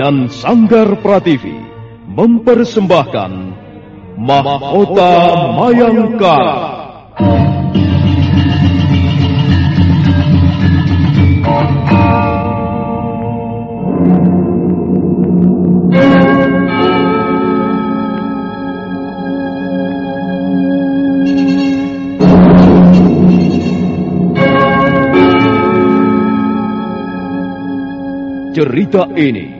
dan Sanggar Prativi mempersembahkan Mahkota Mayangkara. Cerita ini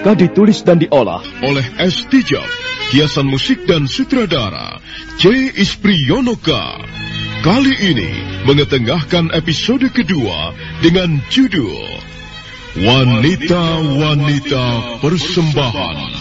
Naskah ditulis dan diolah oleh S. Tijab, hiasan musik dan sutradara C. Ispriyonoka. Kali ini mengetengahkan episode kedua dengan judul Wanita-Wanita Persembahan.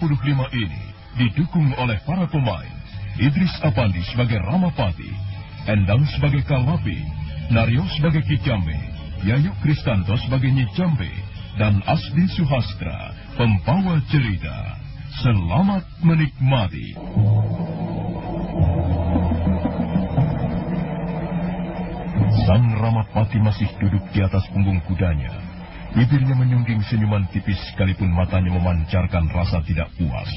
Ke-55 ini didukung oleh para pemain Idris Apandi sebagai Ramapati, Endang sebagai Kalapi, Naryo sebagai Kijambe, Yayu Kristanto sebagai Nyicambe, dan Asdi Suhastra, pembawa cerita. Selamat menikmati. Sang Ramapati masih duduk di atas punggung kudanya Bibirnya menyungging senyuman tipis sekalipun matanya memancarkan rasa tidak puas.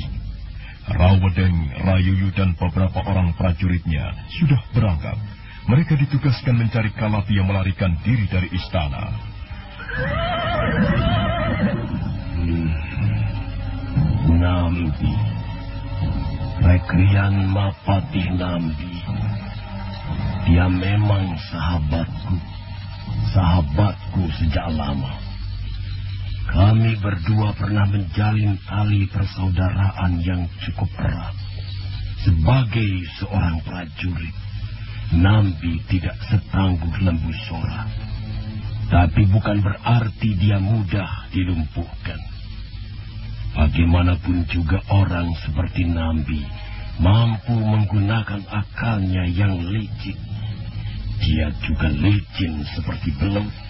Rawedeng, Rayuyu dan beberapa orang prajuritnya sudah berangkat. Mereka ditugaskan mencari Kalapi yang melarikan diri dari istana. Hmm. Nambi. Rekrian Mapati Nambi. Dia memang sahabatku. Sahabatku sejak lama. Kami berdua pernah menjalin tali persaudaraan yang cukup erat. Sebagai seorang prajurit, Nambi tidak setangguh lembu sora. Tapi bukan berarti dia mudah dilumpuhkan. Bagaimanapun juga orang seperti Nambi mampu menggunakan akalnya yang licik. Dia juga licin seperti belut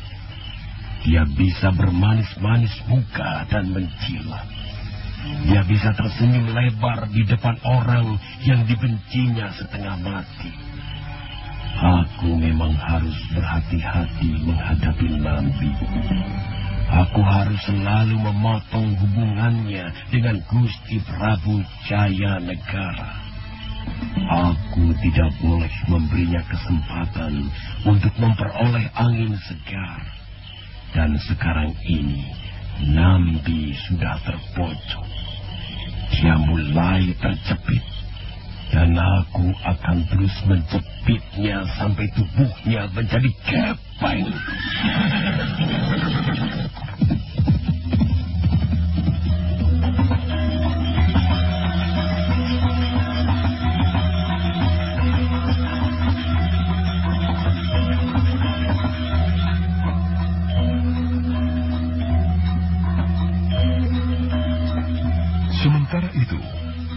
dia bisa bermanis-manis muka dan mencilat. Dia bisa tersenyum lebar di depan orang yang dibencinya setengah mati. Aku memang harus berhati-hati menghadapi Nambi. Aku harus selalu memotong hubungannya dengan Gusti Prabu Jaya Negara. Aku tidak boleh memberinya kesempatan untuk memperoleh angin segar. Dan sekarang ini, Nambi sudah terpojok. Dia mulai terjepit. Dan aku akan terus menjepitnya sampai tubuhnya menjadi kepeng.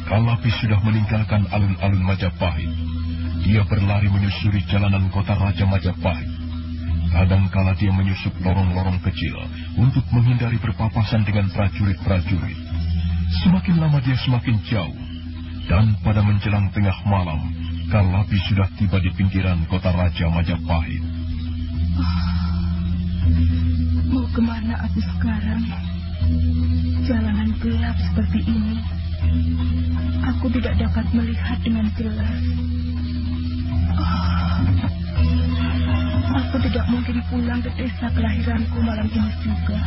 Kalapi sudah meninggalkan alun-alun Majapahit. Dia berlari menyusuri jalanan kota Raja Majapahit. Kadangkala dia menyusup lorong-lorong kecil untuk menghindari berpapasan dengan prajurit-prajurit. Semakin lama dia semakin jauh. Dan pada menjelang tengah malam, Kalapi sudah tiba di pinggiran kota Raja Majapahit. Mau ke mana aku sekarang? Jalanan gelap seperti ini. Aku tidak dapat melihat dengan jelas. Aku tidak mungkin pulang ke desa kelahiranku malam ini juga.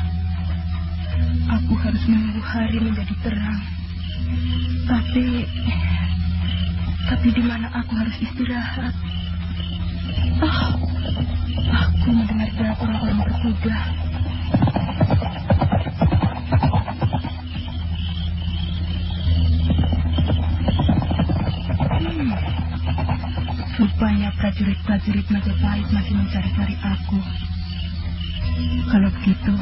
Aku harus menunggu hari menjadi terang. Tapi, tapi di mana aku harus istirahat? Oh, aku mendengar gerak orang-orang berkuda. Prajurit-prajurit Majapahit masih mencari-cari aku. Kalau begitu,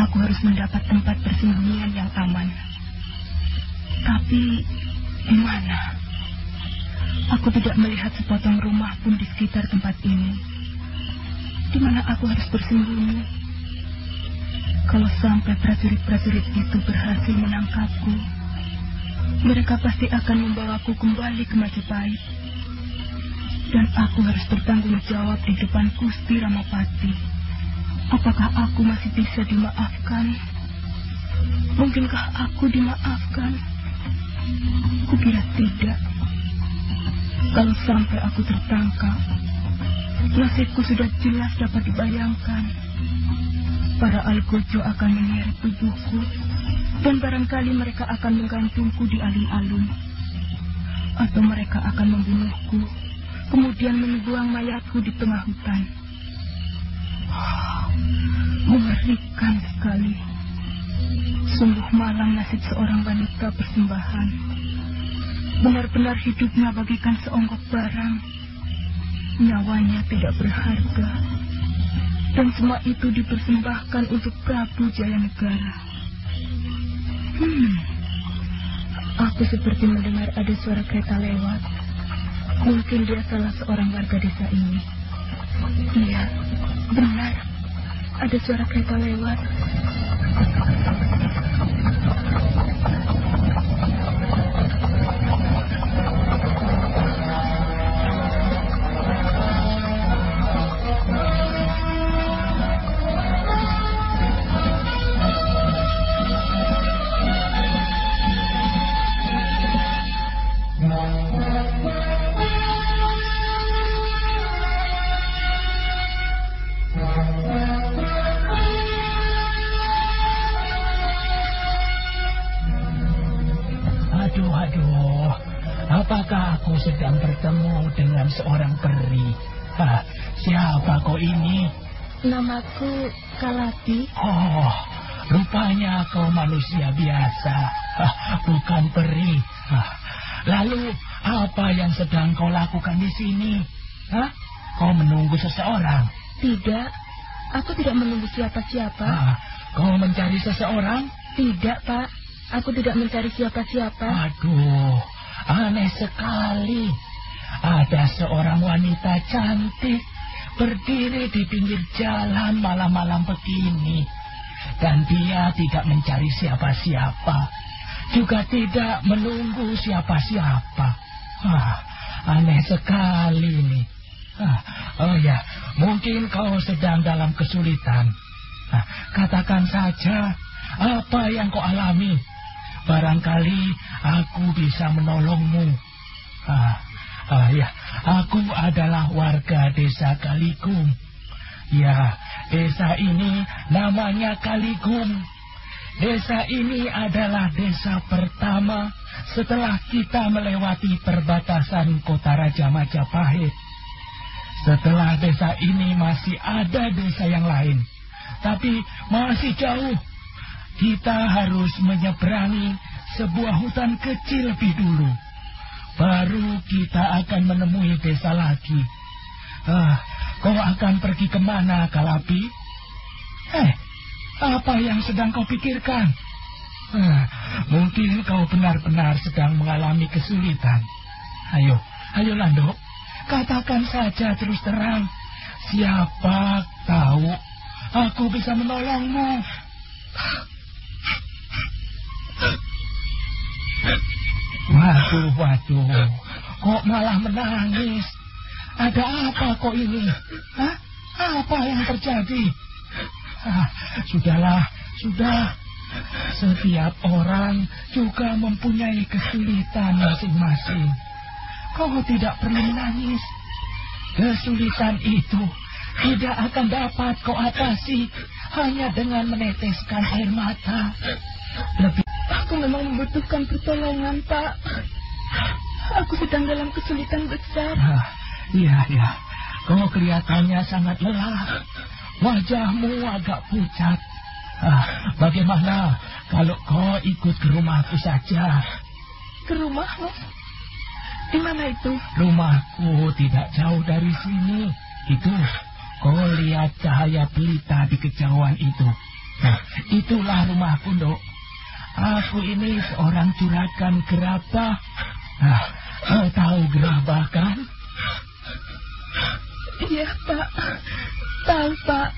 aku harus mendapat tempat persembunyian yang aman. Tapi, di mana? Aku tidak melihat sepotong rumah pun di sekitar tempat ini. Di mana aku harus bersembunyi? Kalau sampai prajurit-prajurit itu berhasil menangkapku, mereka pasti akan membawaku kembali ke Majapahit. Dan aku harus bertanggung jawab di depan Gusti Ramapati. Apakah aku masih bisa dimaafkan? Mungkinkah aku dimaafkan? Kukira tidak. Kalau sampai aku tertangkap, nasibku sudah jelas dapat dibayangkan. Para algojo akan menyeret tubuhku, dan barangkali mereka akan menggantungku di alun-alun. Atau mereka akan membunuhku, kemudian membuang mayatku di tengah hutan. Mengerikan sekali. Sungguh malang nasib seorang wanita persembahan. Benar-benar hidupnya bagikan seonggok barang. Nyawanya tidak berharga. Dan semua itu dipersembahkan untuk Prabu Jayanegara. Hmm. Aku seperti mendengar ada suara kereta lewat. Mungkin dia salah seorang warga desa ini. Iya, benar. Ada suara kereta lewat. Namaku Kalati. Oh, rupanya kau manusia biasa. Ah, bukan peri. Ah, lalu, apa yang sedang kau lakukan di sini? Hah? Kau menunggu seseorang? Tidak, aku tidak menunggu siapa-siapa. Ah, kau mencari seseorang? Tidak, Pak. Aku tidak mencari siapa-siapa. Aduh, aneh sekali. Ada seorang wanita cantik berdiri di pinggir jalan malam-malam begini. Dan dia tidak mencari siapa-siapa. Juga tidak menunggu siapa-siapa. Ah, aneh sekali ini. Ah, oh ya, mungkin kau sedang dalam kesulitan. Ah, katakan saja apa yang kau alami. Barangkali aku bisa menolongmu. Ah, ah ya, aku adalah warga desa Kaligung. Ya, desa ini namanya Kaligung. Desa ini adalah desa pertama setelah kita melewati perbatasan kota Raja Majapahit. Setelah desa ini masih ada desa yang lain, tapi masih jauh. Kita harus menyeberangi sebuah hutan kecil lebih dulu. Baru kita akan menemui desa lagi. Ah, kau akan pergi ke mana, Kalapi? Eh, apa yang sedang kau pikirkan? Ah, mungkin kau benar-benar sedang mengalami kesulitan. Ayo, ayo Lando, katakan saja terus terang. Siapa tahu aku bisa menolongmu. Waduh, waduh, kok malah menangis? Ada apa kok ini? Hah? Apa yang terjadi? Ah, sudahlah, sudah. Setiap orang juga mempunyai kesulitan masing-masing. Kau tidak perlu menangis. Kesulitan itu tidak akan dapat kau atasi hanya dengan meneteskan air mata. Lebih Aku memang membutuhkan pertolongan, Pak. Aku sedang dalam kesulitan besar. Ah, iya, iya. Kau kelihatannya sangat lelah. Wajahmu agak pucat. Ah, bagaimana kalau kau ikut ke rumahku saja? Ke rumahmu? Di mana itu? Rumahku tidak jauh dari sini. Itu, kau lihat cahaya pelita di kejauhan itu. Nah, itulah rumahku, dok. Aku ini seorang juragan gerabah. Nah, kau tahu gerabah kan? Iya, Pak. Tahu, Pak.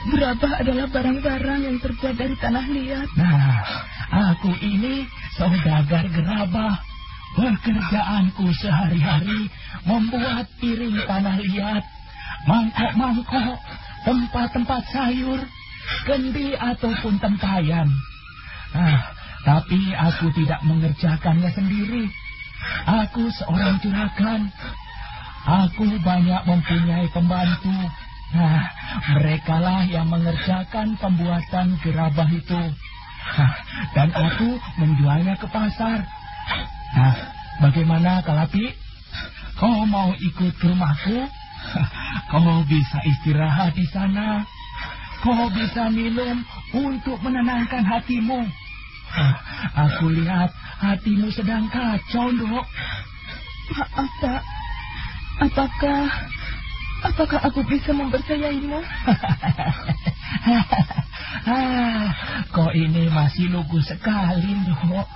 Gerabah adalah barang-barang yang terbuat dari tanah liat. Nah, aku ini saudagar gerabah. Pekerjaanku sehari-hari membuat piring tanah liat, mangkok-mangkok, tempat-tempat sayur, kendi ataupun tempayan. Nah, tapi aku tidak mengerjakannya sendiri. Aku seorang juragan. Aku banyak mempunyai pembantu. Nah, merekalah yang mengerjakan pembuatan gerabah itu. Nah, dan aku menjualnya ke pasar. Nah, bagaimana Kalapi? Kau mau ikut ke rumahku? Kau bisa istirahat di sana. Kau bisa minum untuk menenangkan hatimu. Aku lihat hatimu sedang kacau, dok. Maaf, Pak. Apakah... Apakah aku bisa mempercayaimu? ah, kau ini masih lugu sekali, dok.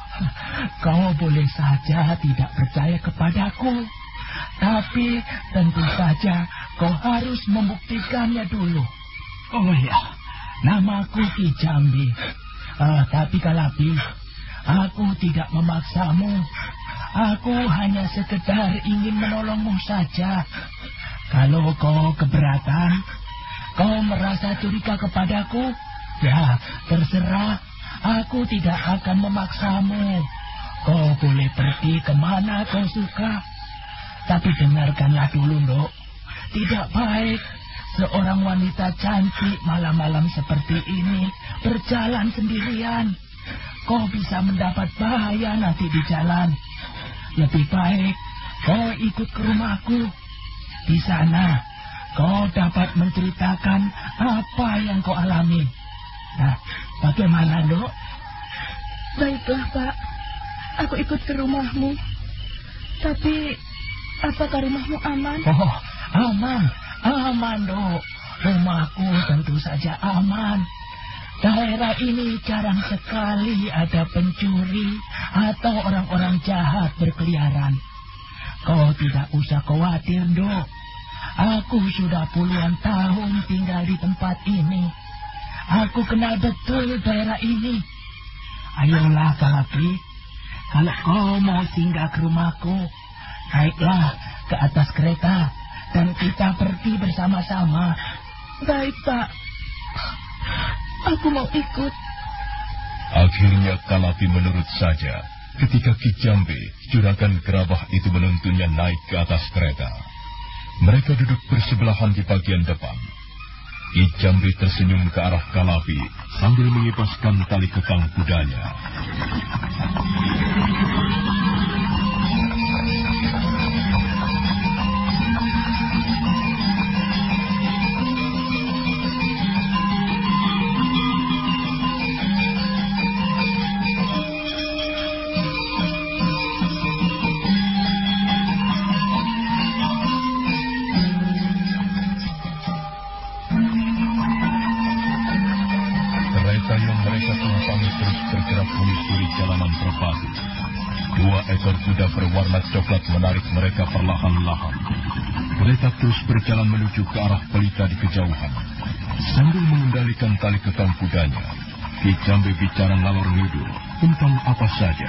Kau boleh saja tidak percaya kepadaku. Tapi tentu saja kau harus membuktikannya dulu. Oh ya, namaku Ki Jambi. Ah, tapi Kalapi, aku tidak memaksamu. Aku hanya sekedar ingin menolongmu saja. Kalau kau keberatan, kau merasa curiga kepadaku, ya terserah. Aku tidak akan memaksamu. Kau boleh pergi ke mana kau suka. Tapi dengarkanlah dulu, dok. Tidak baik seorang wanita cantik malam-malam seperti ini berjalan sendirian. Kau bisa mendapat bahaya nanti di jalan. Lebih baik kau ikut ke rumahku. Di sana kau dapat menceritakan apa yang kau alami. Nah, bagaimana, dok? Baiklah, Pak. Aku ikut ke rumahmu. Tapi, apakah rumahmu aman? Oh, aman. Aman, dok. Rumahku tentu saja aman. Daerah ini jarang sekali ada pencuri atau orang-orang jahat berkeliaran. Kau tidak usah khawatir, dok. Aku sudah puluhan tahun tinggal di tempat ini. Aku kenal betul daerah ini. Ayolah, Kalapi. Kalau kau mau singgah ke rumahku, naiklah ke atas kereta dan kita pergi bersama-sama. Baik, Pak. Aku mau ikut. Akhirnya Kalapi menurut saja Ketika Kijambe, juragan gerabah itu menuntunnya naik ke atas kereta. Mereka duduk bersebelahan di bagian depan. Kijambe tersenyum ke arah Kalapi sambil mengipaskan tali kekang kudanya. Ekor kuda berwarna coklat menarik mereka perlahan-lahan. Kereta terus berjalan menuju ke arah pelita di kejauhan. Sambil mengendalikan tali kekang kudanya, Ki Jambe bicara ngalor ngidul tentang apa saja.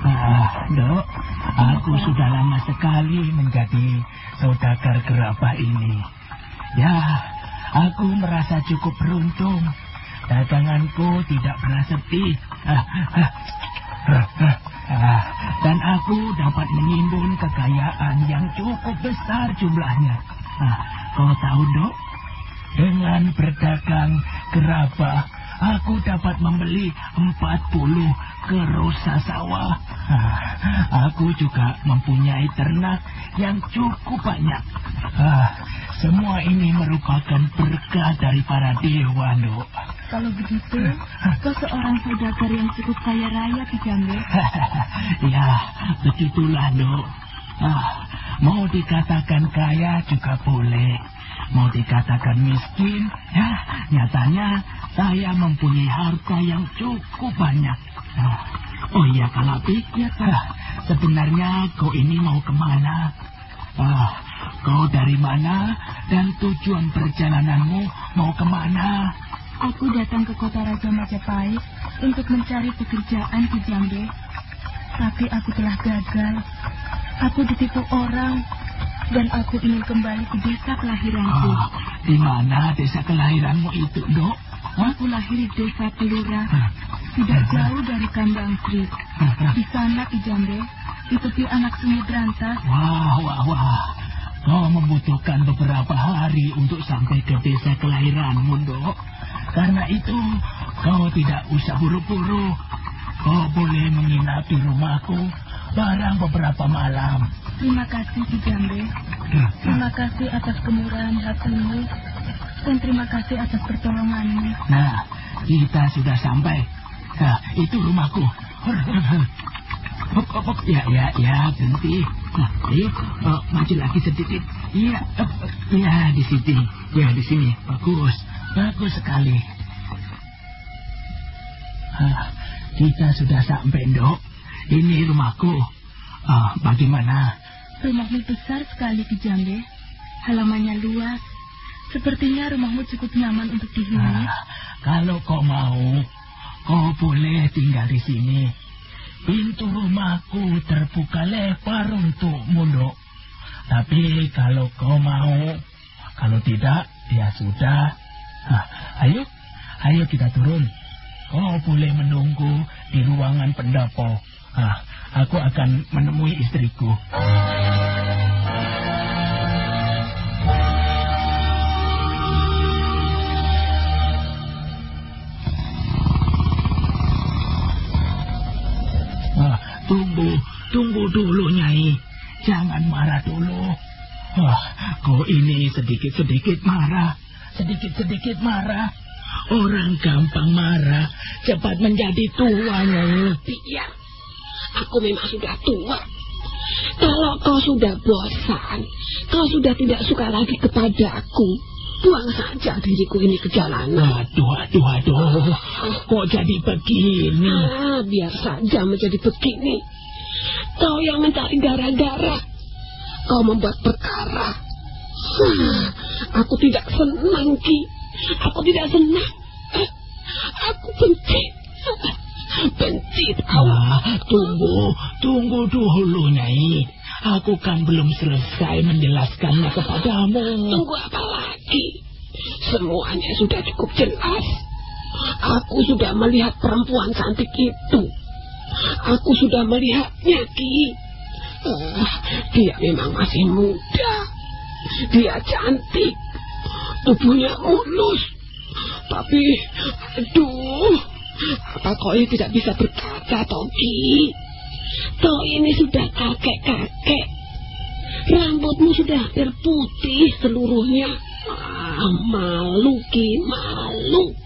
Ah, dok, aku sudah lama sekali menjadi saudagar gerabah ini. Ya, aku merasa cukup beruntung. Daganganku tidak pernah sepi. Ah, ah. Dan aku dapat menimbun kekayaan yang cukup besar jumlahnya. Ah, kau tahu, dok? Dengan berdagang gerabah, aku dapat membeli 40 kerosa sawah. Ah, Aku juga mempunyai ternak yang cukup banyak. Semua ini merupakan berkah dari para dewa, Dok. Kalau begitu, kau seorang saudagar yang cukup kaya raya, Kijambe. ya, begitulah, Dok. Ah, mau dikatakan kaya juga boleh. Mau dikatakan miskin, ya nyatanya saya mempunyai harta yang cukup banyak. Ah, oh iya, Kalapi, ya, ah, sebenarnya kau ini mau ke mana? Ah, kau dari mana dan tujuan perjalananmu mau ke mana? Aku datang ke kota Raja Majapahit untuk mencari pekerjaan di Jambe. Tapi aku telah gagal. Aku ditipu orang dan aku ingin kembali ke desa kelahiranku. Ah, di mana desa kelahiranmu itu, Dok? Hah? Aku lahir di desa Pelura, tidak jauh dari Kambang Street. Di sana di Jambe, di tepi anak sungai Berantas. Wah, wah, wah. Kau membutuhkan beberapa hari untuk sampai ke desa kelahiranmu, Dok. Karena itu, kau tidak usah buru-buru. Kau boleh menginap di rumahku barang beberapa malam. Terima kasih di Jambe. Terima kasih atas kemurahan hatimu. Dan terima kasih atas pertolonganmu. Nah, kita sudah sampai. Nah, itu rumahku. Hop, hop, hop. Ya, ya, ya, berhenti. Nah, ayo, oh, maju lagi sedikit. Iya, hop. ya, di sini. Ya, di sini. Bagus, bagus sekali. Ah, kita sudah sampai, Dok. Ini rumahku. Ah, bagaimana? Rumahmu besar sekali di Jambe. Halamannya luas. Sepertinya rumahmu cukup nyaman untuk dihuni. Ah, kalau kau mau, kau boleh tinggal di sini. Pintu rumahku terbuka lebar untukmu, Dok. Tapi kalau kau mau, kalau tidak, ya sudah. Hah, ayo, ayo kita turun. Kau boleh menunggu di ruangan pendopo. Ah, aku akan menemui istriku. Tunggu, dulu, Nyai. Jangan marah dulu. Wah, kau ini sedikit-sedikit marah. Sedikit-sedikit marah. Orang gampang marah, cepat menjadi tua, Nyai. Iya, aku memang sudah tua. Kalau kau sudah bosan, kau sudah tidak suka lagi kepadaku, buang saja diriku ini ke jalanan. Aduh, aduh, aduh. Kok jadi begini? Ah, biar saja menjadi begini. Kau yang mencari gara-gara. Kau membuat perkara. Aku tidak senang, Ki. Aku tidak senang. Aku benci. Benci tahu. Ah, tunggu, tunggu dulu, Nyai. Aku kan belum selesai menjelaskannya kepadamu. Tunggu apa lagi? Semuanya sudah cukup jelas. Aku sudah melihat perempuan cantik itu. Aku sudah melihatnya, Ki. Uh, dia memang masih muda. Dia cantik. Tubuhnya mulus. Tapi, aduh, apa kau ini tidak bisa berkata, Toki? Kau ini sudah kakek-kakek. Rambutmu sudah hampir seluruhnya. Ah, malu, Ki, malu.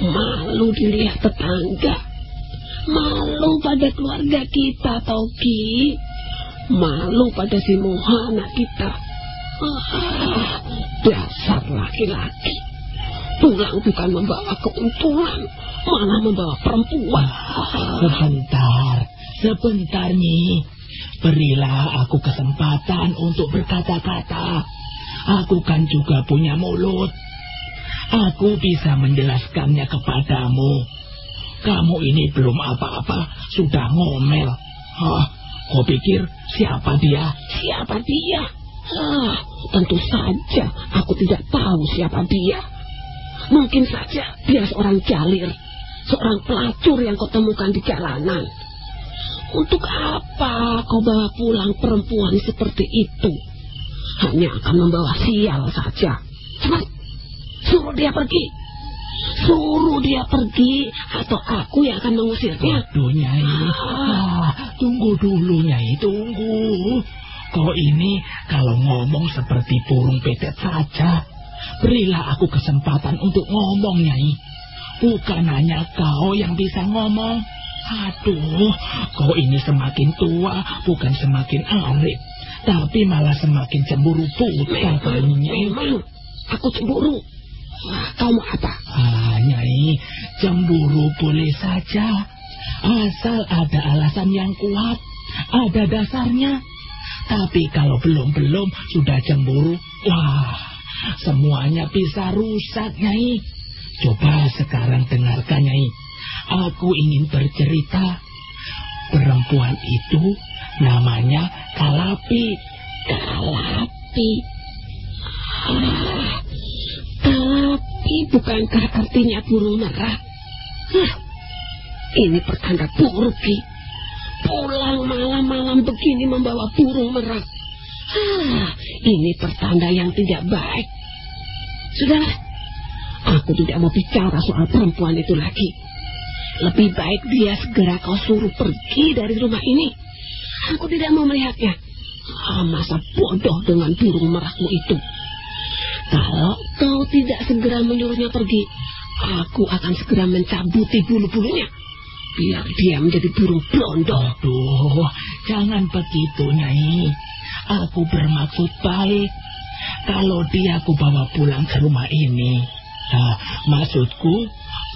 Malu dilihat tetangga. Malu pada keluarga kita, Toki. Malu pada si Moha kita. Ah, dasar laki-laki. Pulang bukan membawa keuntungan, malah membawa perempuan. Sebentar, sebentar nih. Berilah aku kesempatan untuk berkata-kata. Aku kan juga punya mulut. Aku bisa menjelaskannya kepadamu. Kamu ini belum apa-apa, sudah ngomel. Hah, kau pikir siapa dia? Siapa dia? Ah, tentu saja aku tidak tahu siapa dia. Mungkin saja dia seorang jalir, seorang pelacur yang kau temukan di jalanan. Untuk apa kau bawa pulang perempuan seperti itu? Hanya akan membawa sial saja. Cepat, suruh dia pergi. Suruh dia pergi atau aku yang akan mengusirnya. Waduh, Nyai. Ah, tunggu dulu, Nyai, tunggu. Kau ini kalau ngomong seperti burung petet saja. Berilah aku kesempatan untuk ngomong, Nyai. Bukan hanya kau yang bisa ngomong. Aduh, kau ini semakin tua, bukan semakin arif. Tapi malah semakin cemburu buta. Memang, aku cemburu. Kau mau apa? Ah, Nyai, cemburu boleh saja. Asal ada alasan yang kuat, ada dasarnya. Tapi kalau belum-belum sudah cemburu, wah, semuanya bisa rusak, Nyai. Coba sekarang dengarkan, Nyai. Aku ingin bercerita. Perempuan itu namanya Kalapi. Kalapi. Ah, Kalapi bukankah artinya burung merah? Hah, ini pertanda buruk, Ki. Pulang malam-malam begini membawa burung merah. Ah, ini pertanda yang tidak baik. Sudahlah, aku tidak mau bicara soal perempuan itu lagi. Lebih baik dia segera kau suruh pergi dari rumah ini. Aku tidak mau melihatnya. Ah, masa bodoh dengan burung merahmu itu. Kalau kau tidak segera menyuruhnya pergi, aku akan segera mencabuti bulu-bulunya. Biar dia menjadi burung blondo. Aduh, jangan begitu, Nyai. Aku bermaksud baik. Kalau dia aku bawa pulang ke rumah ini. Nah, maksudku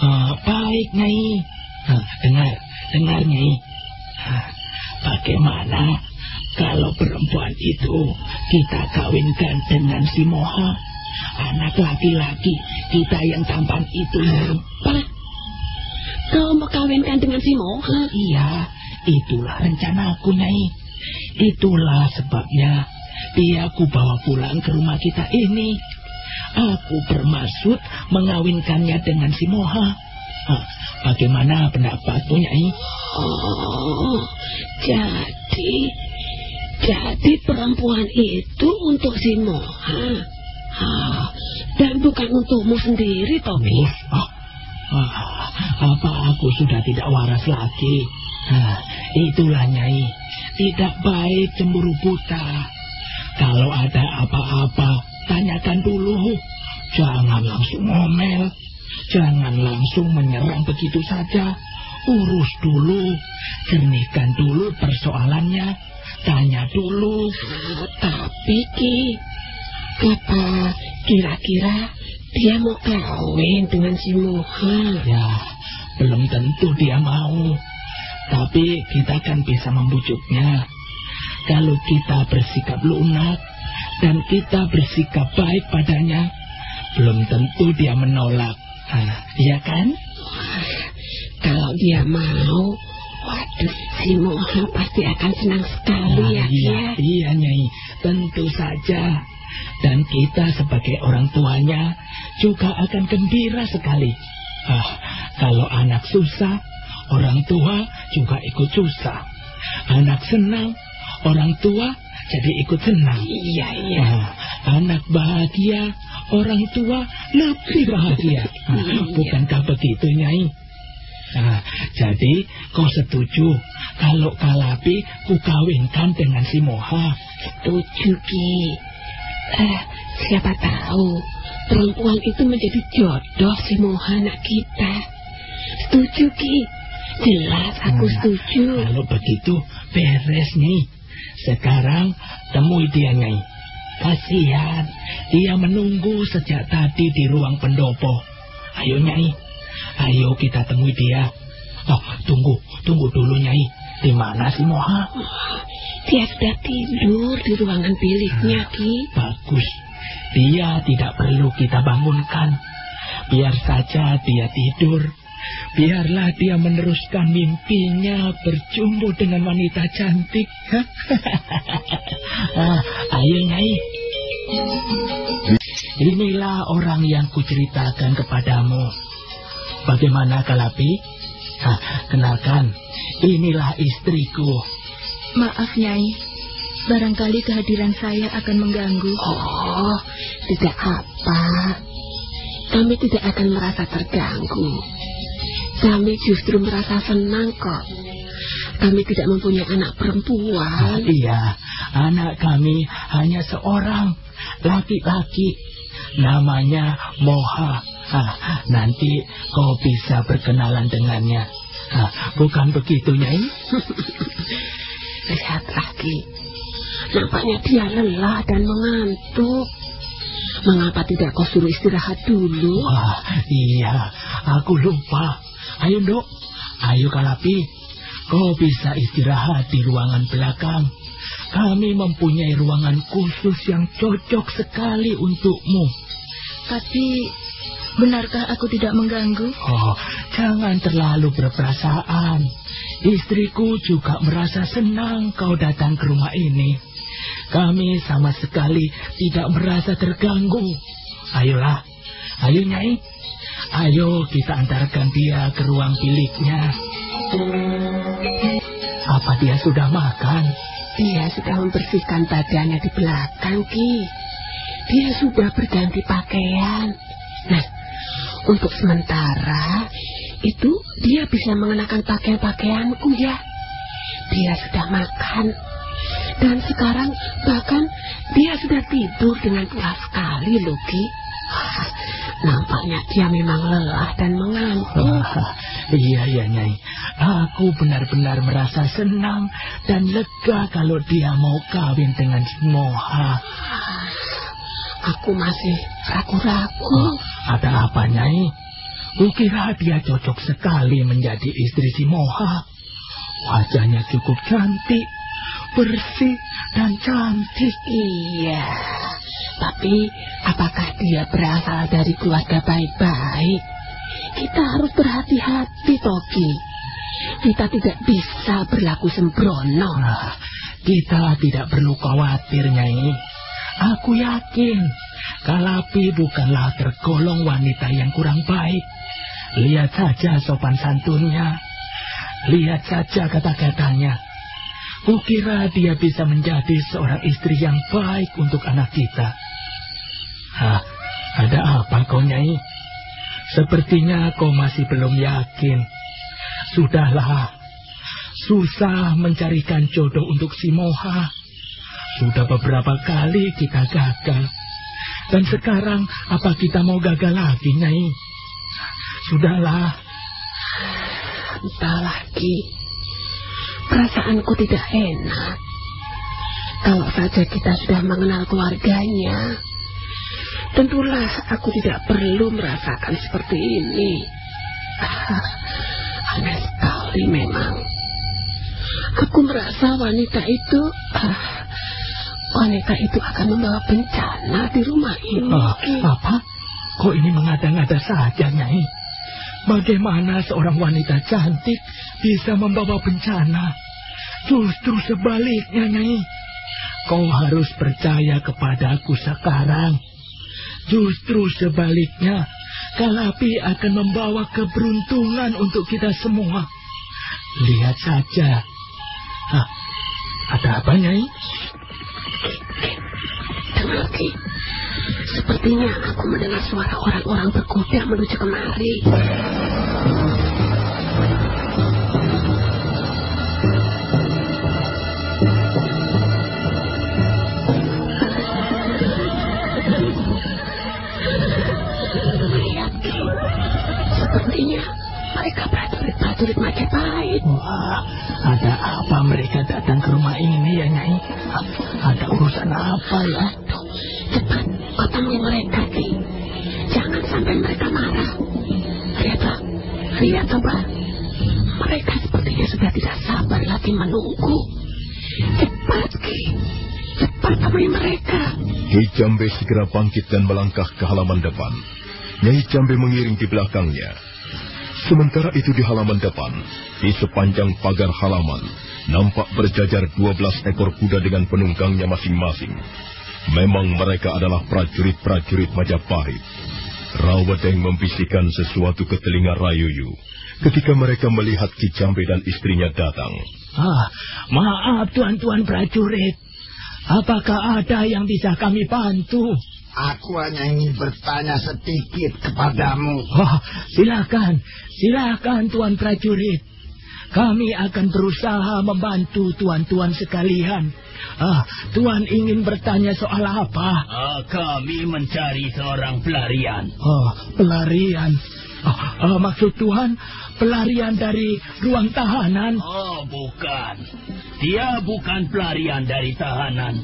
uh, baik, Nyai. Nah, dengar, dengar, Nyai. Nah, bagaimana kalau perempuan itu kita kawinkan dengan si Moha? Anak laki-laki kita yang tampan itu. Apa? Kau mau kawinkan dengan si Moha? Iya, itulah rencanaku, Nyai. Itulah sebabnya dia aku bawa pulang ke rumah kita ini. Aku bermaksud mengawinkannya dengan si Moha. Ah, bagaimana pendapatmu, Nyai? Oh, jadi... Jadi perempuan itu untuk si Moha. Ah, dan bukan untukmu sendiri, Tobi. Ah, ah, apa aku sudah tidak waras lagi? Nah, itulah Nyai. Tidak baik cemburu buta. Kalau ada apa-apa, tanyakan dulu. Jangan langsung ngomel. Jangan langsung menyerang begitu saja. Urus dulu. Jernihkan dulu persoalannya. Tanya dulu. Ah, tapi, Ki, apa kira-kira dia mau kawin dengan si Moha? Ya, belum tentu dia mau. Tapi kita kan bisa membujuknya. Kalau kita bersikap lunak dan kita bersikap baik padanya, belum tentu dia menolak. Nah, iya kan? Kalau dia mau, waduh, si Moha pasti akan senang sekali ya, iya, ya. iya, Nyai. Tentu saja. Dan kita sebagai orang tuanya juga akan gembira sekali. Ah, kalau anak susah, orang tua juga ikut susah. Anak senang, orang tua jadi ikut senang. Iya, iya. Nah, anak bahagia, orang tua lebih bahagia. Nah, Iya. bukankah begitu, Nyai? Nah, jadi kau setuju kalau Kalapi kukawinkan dengan si Moha? Setuju, Ki. Eh, siapa tahu perempuan itu menjadi jodoh si Moha anak kita. Setuju, Ki. Jelas aku Hmm. setuju. Kalau begitu beres nih. Sekarang temui dia Nyai. Kasihan, dia menunggu sejak tadi di ruang pendopo. Ayo Nyai, ayo kita temui dia. Oh, tunggu, tunggu dulu Nyai. Di mana si Moha? Dia sudah tidur di ruangan biliknya, Ki. Bagus, dia tidak perlu kita bangunkan. Biar saja dia tidur. Biarlah dia meneruskan mimpinya berjumpa dengan wanita cantik. ah, ayo Nyai. Inilah orang yang kuceritakan kepadamu. Bagaimana Kalapi? Hah, kenalkan, inilah istriku. Maaf, Nyai. Barangkali kehadiran saya akan mengganggu. Oh, tidak apa. Kami tidak akan merasa terganggu. Kami justru merasa senang kok. Kami tidak mempunyai anak Ah, perempuan. iya, anak kami hanya seorang laki-laki. Namanya Moha. Ah, nanti kau bisa berkenalan dengannya. Ah, bukan begitu, Nyai? Lihat lagi. Nampaknya dia lelah dan mengantuk. Mengapa tidak kau suruh istirahat dulu? Wah, iya, aku lupa. Ayo, Dok. Ayo, Kalapi. Kau bisa istirahat di ruangan belakang. Kami mempunyai ruangan khusus yang cocok sekali untukmu. Tapi, benarkah aku tidak mengganggu? Oh, jangan terlalu berperasaan. Istriku juga merasa senang kau datang ke rumah ini. Kami sama sekali tidak merasa terganggu. Ayolah, ayo Nyai. Ayo kita antarkan dia ke ruang biliknya. Apa dia sudah makan? Dia sudah membersihkan badannya di belakang, Ki. Dia sudah berganti pakaian. Nah, untuk sementara, itu dia bisa mengenakan pakaian-pakaianku ya. Dia sudah makan. Dan sekarang bahkan dia sudah tidur dengan pulas sekali loh, Ki. Ah, Nampaknya dia memang lelah dan mengantuk. Ah, iya, iya, Nyai. Aku benar-benar merasa senang dan lega kalau dia mau kawin dengan Moha. Aku masih ragu-ragu. Oh, ada apa, Nyai? Kukira dia cocok sekali menjadi istri si Moha. Wajahnya cukup cantik, bersih, dan cantik. Iya, tapi apakah dia berasal dari keluarga baik-baik? Kita harus berhati-hati, Toki. Kita tidak bisa berlaku sembrono. Nah, kita tidak perlu khawatir, Nyai. Aku yakin Kalapi bukanlah tergolong wanita yang kurang baik. Lihat saja sopan santunnya. Lihat saja kata-katanya. Kukira dia bisa menjadi seorang istri yang baik untuk anak kita. Hah, ada apa kau, Nyai? Sepertinya kau masih belum yakin. Sudahlah, susah mencarikan jodoh untuk si Moha. Sudah beberapa kali kita gagal. Dan sekarang apa kita mau gagal lagi, Nyai? Sudahlah, Entah lagi. Perasaanku tidak enak. Kalau saja kita sudah mengenal keluarganya, tentulah aku tidak perlu merasakan seperti ini. Ah, aneh sekali memang. Aku merasa wanita itu, ah, wanita itu akan membawa bencana di rumah ini. Ah, Ki. apa? Kok ini mengada-ngada saja, Nyai? Bagaimana seorang wanita cantik bisa membawa bencana? Justru sebaliknya, Nyai. Kau harus percaya kepadaku sekarang. Justru sebaliknya, Kalapi akan membawa keberuntungan untuk kita semua. lihat saja. Hah, ada apa, Nyai? Ki. Sepertinya aku mendengar suara orang-orang berkuda menuju kemari. Sepertinya mereka prajurit-prajurit Majapahit. Wah, ada apa mereka datang ke rumah ini ya, Nyai? Ada urusan apa ya? Tuh, cepat temui mereka, Ki. Jangan sampai mereka marah. Lihatlah, lihat coba. Mereka sepertinya sudah tidak sabar lagi menunggu. Cepat, Ki. Cepat temui mereka. Ki Jambe segera bangkit dan melangkah ke halaman depan. Nyai Jambe mengiring di belakangnya. Sementara itu di halaman depan, di sepanjang pagar halaman, nampak berjajar 12 ekor kuda dengan penunggangnya masing-masing. Memang mereka adalah prajurit-prajurit Majapahit. Rawedeng membisikkan sesuatu ke telinga Rayuyu ketika mereka melihat Ki Jambe dan istrinya datang. Ah, maaf tuan-tuan prajurit. Apakah ada yang bisa kami bantu? Aku hanya ingin bertanya sedikit kepadamu. Oh, silakan, silakan tuan prajurit. Kami akan berusaha membantu tuan-tuan sekalian. Ah, tuan ingin bertanya soal apa? Ah, kami mencari seorang pelarian. Oh, pelarian. Oh, oh, maksud tuan pelarian dari ruang tahanan. Oh, bukan. Dia bukan pelarian dari tahanan.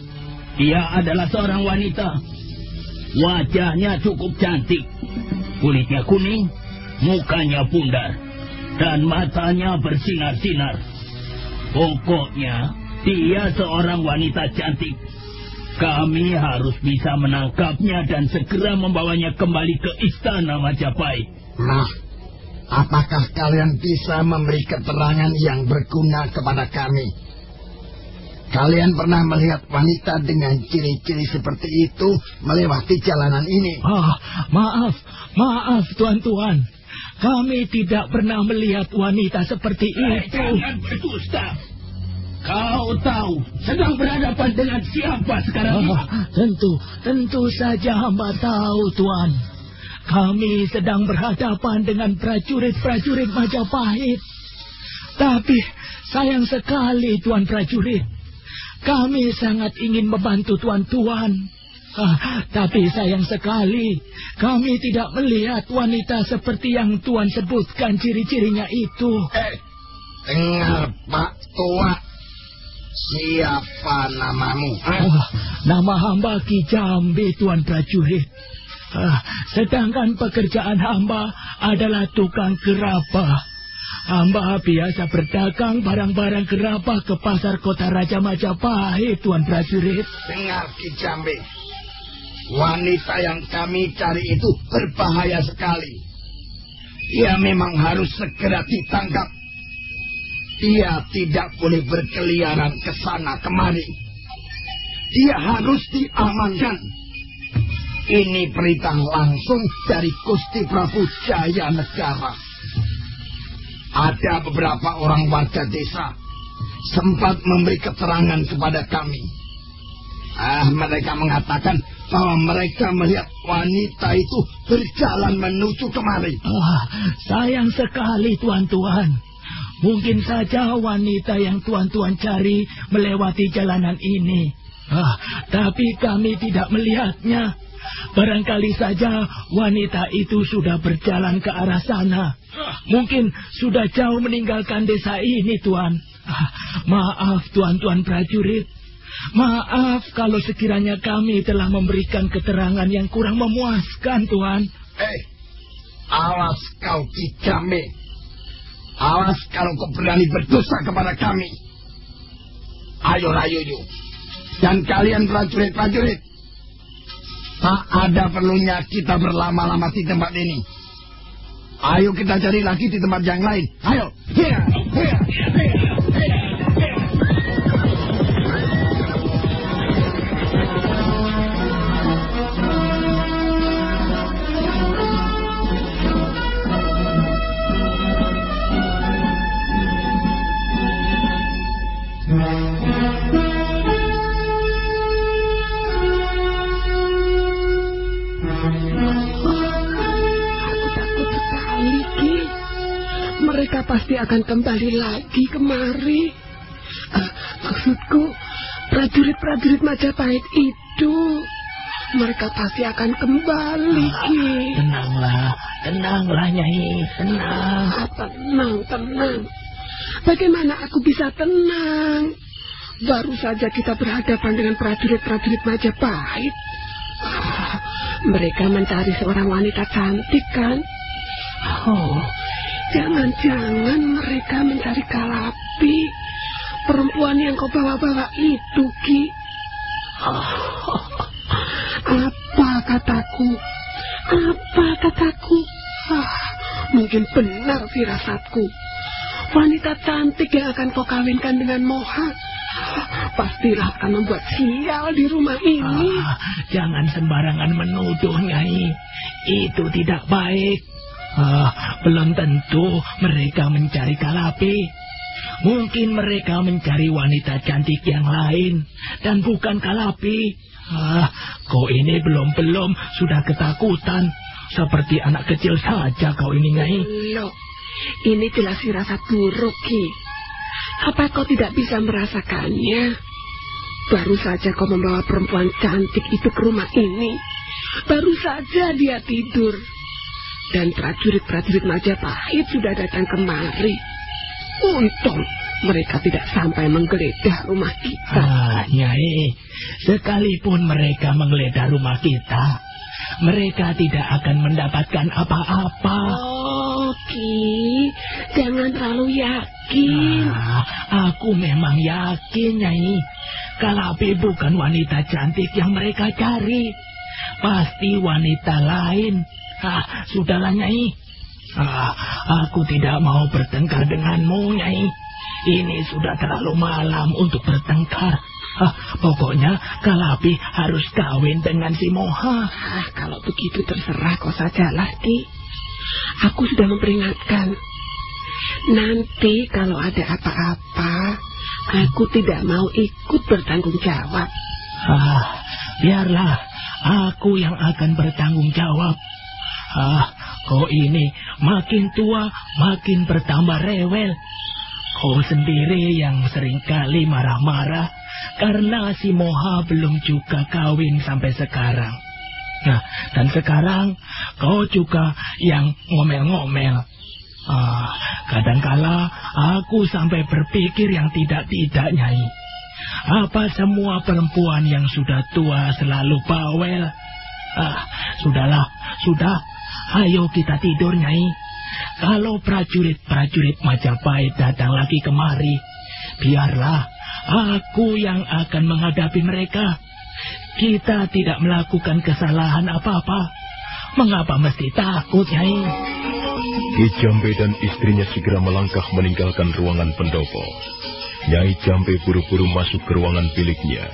Dia adalah seorang wanita. Wajahnya cukup cantik. Kulitnya kuning, mukanya pundar, dan matanya bersinar-sinar. Pokoknya, dia seorang wanita cantik. Kami harus bisa menangkapnya dan segera membawanya kembali ke istana Majapahit. Nah, apakah kalian bisa memberi keterangan yang berguna kepada kami? Kalian pernah melihat wanita dengan ciri-ciri seperti itu melewati jalanan ini? Ah, maaf, maaf tuan-tuan. Kami tidak pernah melihat wanita seperti Eh, itu. jangan berdusta. Kau tahu sedang berhadapan dengan siapa sekarang ini? Ah, tentu, tentu saja hamba tahu, Tuan. Kami sedang berhadapan dengan prajurit-prajurit Majapahit. Tapi sayang sekali, Tuan prajurit. Kami sangat ingin membantu Tuan-Tuan. Ah, tapi sayang sekali, kami tidak melihat wanita seperti yang Tuan sebutkan ciri-cirinya itu. Eh, dengar Pak Tua. Siapa namamu? Oh, nama hamba Ki Jambi, Tuan Prajurit. Ah, sedangkan pekerjaan hamba adalah tukang gerabah. Hamba biasa berdagang barang-barang gerabah ke pasar kota Raja Majapahit, Tuan Prajurit. Dengar Ki Jambe. Wanita yang kami cari itu berbahaya sekali. Dia memang harus segera ditangkap. Dia tidak boleh berkeliaran ke sana kemari. Dia harus diamankan. Ini perintah langsung dari Gusti Prabu Jaya Negara. Ada beberapa orang warga desa sempat memberi keterangan kepada kami. Ah, mereka mengatakan bahwa mereka melihat wanita itu berjalan menuju kemari. Ah, sayang sekali, Tuan-Tuan. Mungkin saja wanita yang Tuan-Tuan cari melewati jalanan ini. Ah, tapi kami tidak melihatnya. Barangkali saja wanita itu sudah berjalan ke arah sana. Mungkin sudah jauh meninggalkan desa ini, Tuan. Ah, maaf, Tuan-Tuan prajurit. Maaf kalau sekiranya kami telah memberikan keterangan yang kurang memuaskan, Tuan. Eh, awas kau Kijame. Awas kalau kau berani berdosa kepada kami. Ayo Rayuyu. Dan kalian prajurit-prajurit. Tak ada perlunya kita berlama-lama di tempat ini. Ayo kita cari lagi di tempat yang lain. Ayo. Hiya, hiya, hiya. Mereka pasti akan kembali lagi kemari. Uh, maksudku, prajurit-prajurit Majapahit itu mereka pasti akan kembali. Ah, tenanglah, tenanglah Nyai, tenang. Ah, tenang, tenang. Bagaimana aku bisa tenang? Baru saja kita berhadapan dengan prajurit-prajurit Majapahit. Ah, mereka mencari seorang wanita cantik kan? Oh, jangan-jangan mereka mencari Kalapi. Perempuan yang kau bawa-bawa itu, Ki. Oh, apa kataku? Apa kataku? Ah, mungkin benar firasatku. Wanita cantik yang akan kau kawinkan dengan Moha pastilah akan membuat sial di rumah ini. Ah, jangan sembarangan menuduh, Nyai. Itu tidak baik. Ah, belum tentu mereka mencari Kalapi. Mungkin mereka mencari wanita cantik yang lain dan bukan Kalapi. Ah, kau ini belum-belum sudah ketakutan. Seperti anak kecil saja kau ini, Nyai. Loh, ini jelas firasat buruk, Ki. Apa kau tidak bisa merasakannya? Baru saja kau membawa perempuan cantik itu ke rumah ini. Baru saja dia tidur. Dan prajurit-prajurit Majapahit sudah datang kemari. Untung mereka tidak sampai menggeledah rumah kita. Ah, Nyai, sekalipun mereka menggeledah rumah kita, mereka tidak akan mendapatkan apa-apa. Oh, Ki, jangan terlalu yakin. Nah, aku memang yakin, Nyai. Kalapi bukan wanita cantik yang mereka cari. Pasti wanita lain. Ah, sudahlah, Nyai. Ah, aku tidak mau bertengkar denganmu, Nyai. Ini sudah terlalu malam untuk bertengkar. Ah, pokoknya Kalapi harus kawin dengan si Moha. Ah, kalau begitu terserah kau saja, Laki. Aku sudah memperingatkan. Nanti kalau ada apa-apa, aku tidak mau ikut bertanggung jawab. Ah, biarlah aku yang akan bertanggung jawab. Ah, kau ini makin tua makin bertambah rewel. Kau sendiri yang sering kali marah-marah karena si Moha belum juga kawin sampai sekarang. Nah, dan sekarang kau juga yang ngomel-ngomel. Ah, kadangkala aku sampai berpikir yang tidak-tidak, Nyai. Apa semua perempuan yang sudah tua selalu bawel? Ah, sudahlah, sudah. Ayo kita tidur, Nyai. Kalau prajurit-prajurit Majapahit datang lagi kemari, biarlah Aku yang akan menghadapi mereka. Kita tidak melakukan kesalahan apa-apa. Mengapa mesti takut, Nyai? Ki Jambe dan istrinya segera melangkah meninggalkan ruangan pendopo. Nyai Jambe buru-buru masuk ke ruangan biliknya,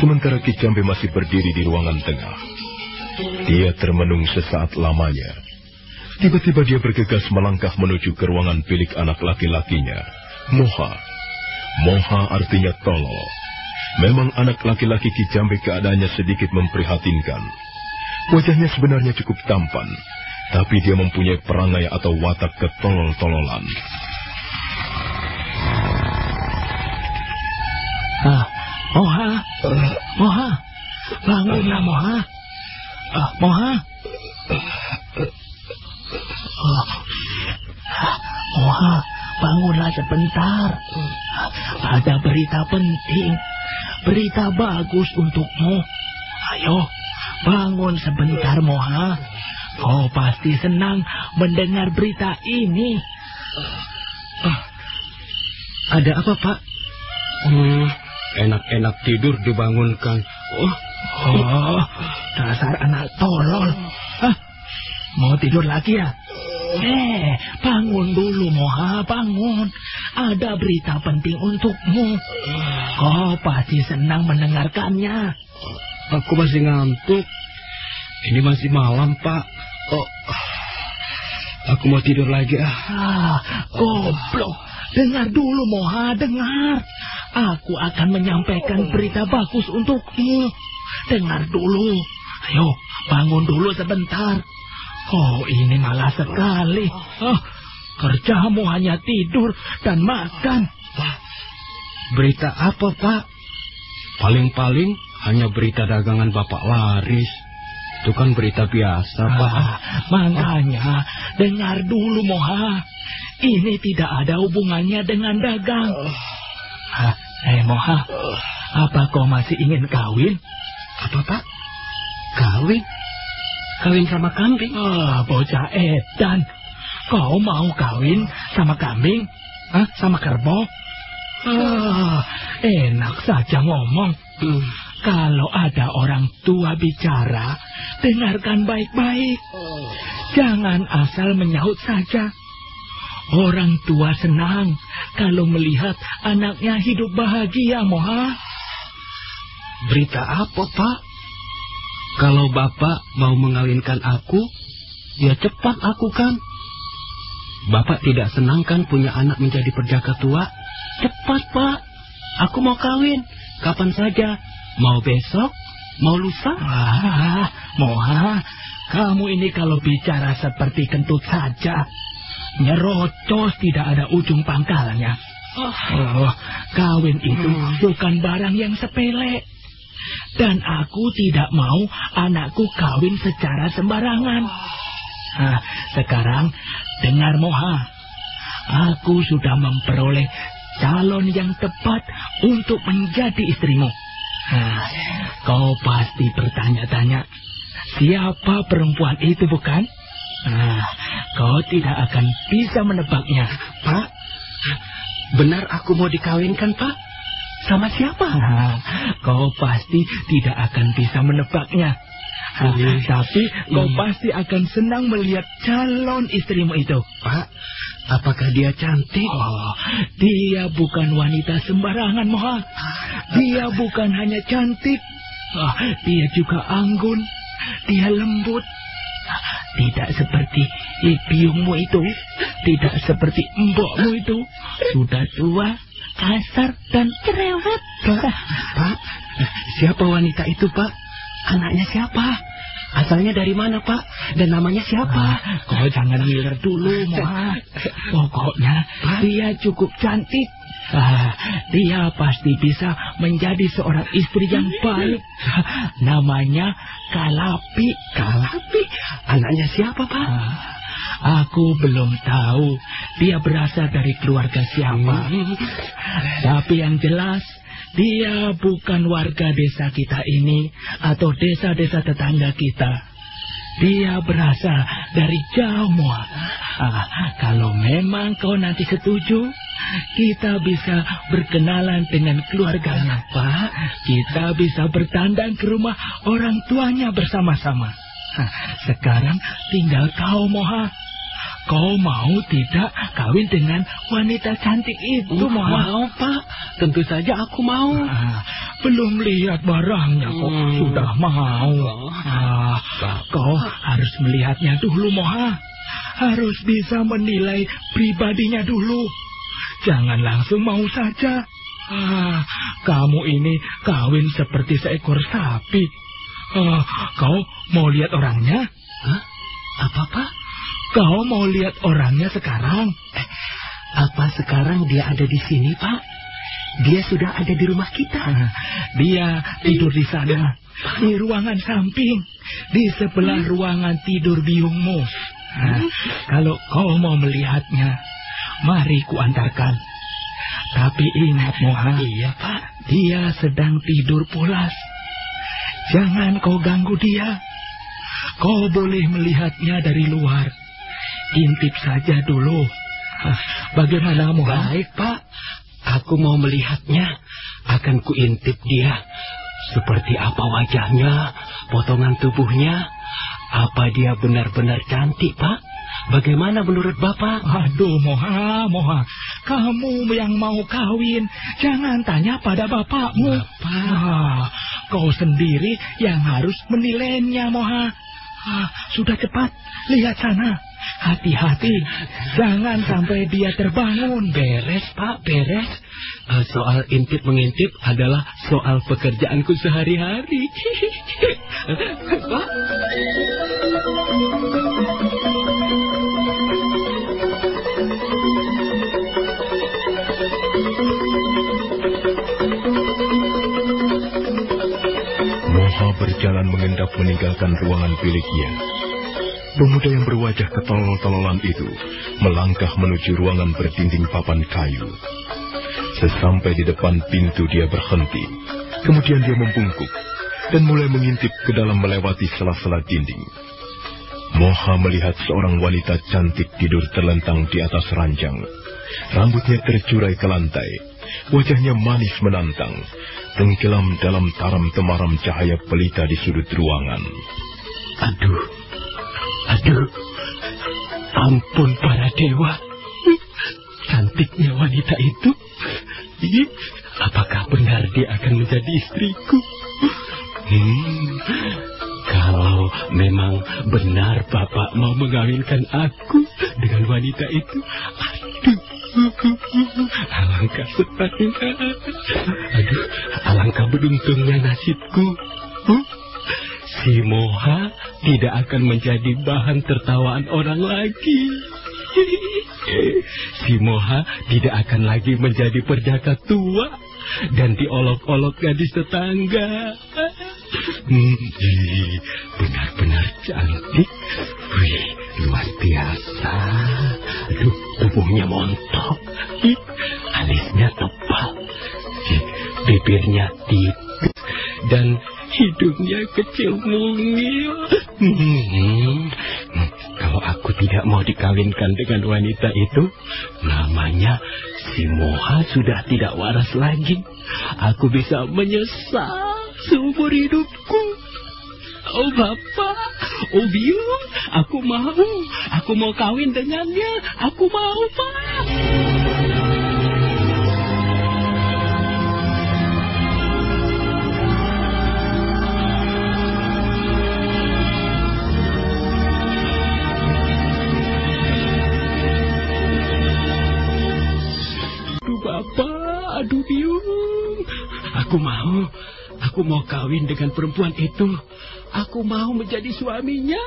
sementara Ki Jambe masih berdiri di ruangan tengah. Dia termenung sesaat lamanya. Tiba-tiba dia bergegas melangkah menuju ke ruangan bilik anak laki-lakinya, Moha. Moha artinya tolol. Memang anak laki-laki Kijambe keadaannya sedikit memprihatinkan. Wajahnya sebenarnya cukup tampan, tapi dia mempunyai perangai atau watak ketolol-tololan. Ah, Moha, Moha, bangunlah Moha. Ah, Moha. Oh. Bangunlah sebentar. Ada berita penting, berita bagus untukmu. Ayo, bangun sebentar, Moha. Kau pasti senang mendengar berita ini. Uh, ada apa, Pak? Hmm, enak-enak tidur dibangunkan. Oh, oh dasar anak tolol. Hah? Mau tidur lagi ya? Eh, bangun dulu, Moha, bangun. Ada berita penting untukmu. Kau pasti senang mendengarkannya. Aku masih ngantuk. Ini masih malam, Pak. Oh, aku mau tidur lagi. Ah, ah goblok. Dengar dulu, Moha, dengar. Aku akan menyampaikan berita bagus untukmu. Dengar dulu. Ayo, bangun dulu sebentar. Oh, ini malah sekali. Oh, Kerjamu hanya tidur dan makan. Pak, berita apa, Pak? Paling-paling hanya berita dagangan Bapak laris. Itu kan berita biasa, Pak. Ah, makanya, dengar dulu, Moha. Ini tidak ada hubungannya dengan dagang. Ah, eh, Moha, apa kau masih ingin kawin? Apa, Pak? Kawin? Kawin sama kambing? Ah, bocah edan. Kau mau kawin sama kambing? Hah? Sama kerbau? Ah, enak saja ngomong. Hmm. Kalau ada orang tua bicara, dengarkan baik-baik. Jangan asal menyaut saja. Orang tua senang kalau melihat anaknya hidup bahagia, Moha. Berita apa, Pak? Kalau Bapak mau mengawinkan aku, ya cepat aku kan. Bapak tidak senang kan punya anak menjadi perjaka tua? Cepat, Pak. Aku mau kawin. Kapan saja. Mau besok? Mau lusa? Ah, Moha, kamu ini kalau bicara seperti kentut saja. Nyerocos tidak ada ujung pangkalnya. Oh, kawin itu bukan barang yang sepele. Dan aku tidak mau anakku kawin secara sembarangan. Nah, sekarang dengar Moha. Aku sudah memperoleh calon yang tepat untuk menjadi istrimu. Nah, kau pasti bertanya-tanya, siapa perempuan itu bukan? Nah, kau tidak akan bisa menebaknya. Pak, benar aku mau dikawinkan, Pak? Sama siapa? Nah, kau pasti tidak akan bisa menebaknya. Nah, tapi kau pasti akan senang melihat calon istrimu itu. Pak, apakah dia cantik? Oh, dia bukan wanita sembarangan, Moha. Dia bukan hanya cantik. Ah, dia juga anggun. Dia lembut. Tidak seperti biungmu itu. Tidak seperti embokmu itu. Sudah tua, kasar, dan cerewet. Pak, siapa wanita itu, Pak? Anaknya siapa? Asalnya dari mana, Pak? Dan namanya siapa? Ah, kau jangan ngiler dulu, Moha. Pokoknya dia cukup cantik. Ah, dia pasti bisa menjadi seorang istri yang baik. Namanya Kalapi. Kalapi? Anaknya siapa, Pak? Ah, aku belum tahu dia berasal dari keluarga siapa. Tapi yang jelas, dia bukan warga desa kita ini atau desa-desa tetangga kita. Dia berasal dari jauh, Moa. Ah, kalau memang kau nanti setuju, kita bisa berkenalan dengan keluarganya, Pak. Kita bisa bertandang ke rumah orang tuanya bersama-sama. Ah, sekarang tinggal kau, Moha. Kau mau tidak kawin dengan wanita cantik itu, Moha? Mau, Pak. Tentu saja aku mau. Ah, belum lihat barangnya kok Hmm. sudah mau. Ah, kau harus melihatnya dulu, Moha. Harus bisa menilai pribadinya dulu. Jangan langsung mau saja. Ah, kamu ini kawin seperti seekor sapi. Ah, kau mau lihat orangnya? Hah? Apa, Pak? Kau mau lihat orangnya sekarang? Eh, apa sekarang dia ada di sini, Pak? Dia sudah ada di rumah kita. Ah, Dia tidur di sana, di ruangan samping, di sebelah ruangan tidur biungmu. Nah, kalau kau mau melihatnya, mari kuantarkan. Tapi ingat, Moha. Iya, Pak. Dia sedang tidur pulas. Jangan kau ganggu dia. Kau boleh melihatnya dari luar. Intip saja dulu. Bagaimana, Moha? Baik, Pak. Aku mau melihatnya. Akan kuintip dia. Seperti apa wajahnya, potongan tubuhnya. Apa dia benar-benar cantik, Pak? Bagaimana menurut Bapak? Aduh, Moha, Moha. Kamu yang mau kawin, jangan tanya pada bapakmu. Bapak. Ah, kau sendiri yang harus menilainya, Moha. Ah, sudah cepat, lihat sana. Hati-hati, jangan sampai dia terbangun. Beres, Pak, beres. Eh, soal intip mengintip adalah soal pekerjaanku sehari-hari. Pak, meninggalkan ruangan biliknya. Pemuda yang berwajah ketolol-tololan itu melangkah menuju ruangan berdinding papan kayu. Sesampai di depan pintu dia berhenti. Kemudian dia membungkuk dan mulai mengintip ke dalam melewati sela-sela dinding. Moha melihat seorang wanita cantik tidur terlentang di atas ranjang. Rambutnya tercurai ke lantai. Wajahnya manis menantang. Tenggelam dalam taram temaram cahaya pelita di sudut ruangan. Aduh, aduh, ampun para dewa. Cantiknya wanita itu. Apakah benar dia akan menjadi istriku? Hmm, kalau memang benar Bapak mau mengawinkan aku dengan wanita itu, alangkah senangnya. Aduh, alangkah beruntungnya nasibku. Si Moha tidak akan menjadi bahan tertawaan orang lagi. Si Moha tidak akan lagi menjadi perjaka tua dan diolok-olok gadis tetangga. Hmm, benar-benar cantik. Wih, luar biasa. Aduh, tubuhnya montok. Alisnya tebal. Bibirnya tipis dan hidungnya kecil mungil. Hmm, kalau aku tidak mau dikawinkan dengan wanita itu, namanya si Moha sudah tidak waras lagi. Aku bisa menyesal seumur hidupku. Oh Bapak, oh Biung, aku mau, aku mau kawin dengannya, aku mau Pak. Aduh Bapak, aduh aku mau, Aku mau kawin dengan perempuan itu. Aku mau menjadi suaminya.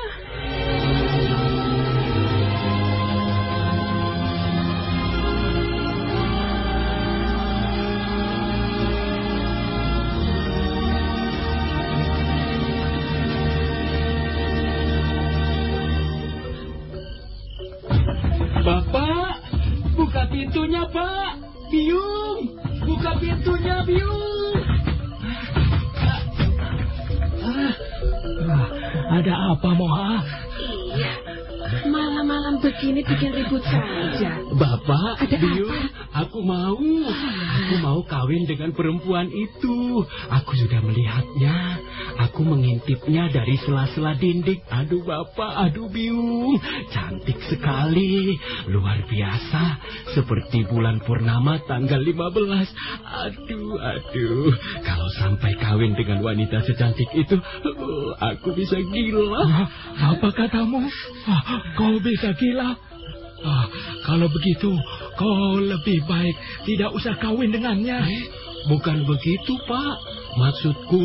Bapak, buka pintunya, Pak. Biung, buka pintunya, Biung. Ada apa, Moha? Begini bikin ribut saja. Bapak, Ada Biung, apa? aku mau. Aku mau kawin dengan perempuan itu. Aku sudah melihatnya. Aku mengintipnya dari sela-sela dinding. Aduh, Bapak, aduh, Biung. Cantik sekali. Luar biasa. Seperti bulan purnama tanggal 15. Aduh, aduh. Kalau sampai kawin dengan wanita secantik itu, aku bisa gila. Apa katamu? Kau bisa gila? Ah, kalau begitu, kau lebih baik tidak usah kawin dengannya. Bukan begitu, Pak. Maksudku,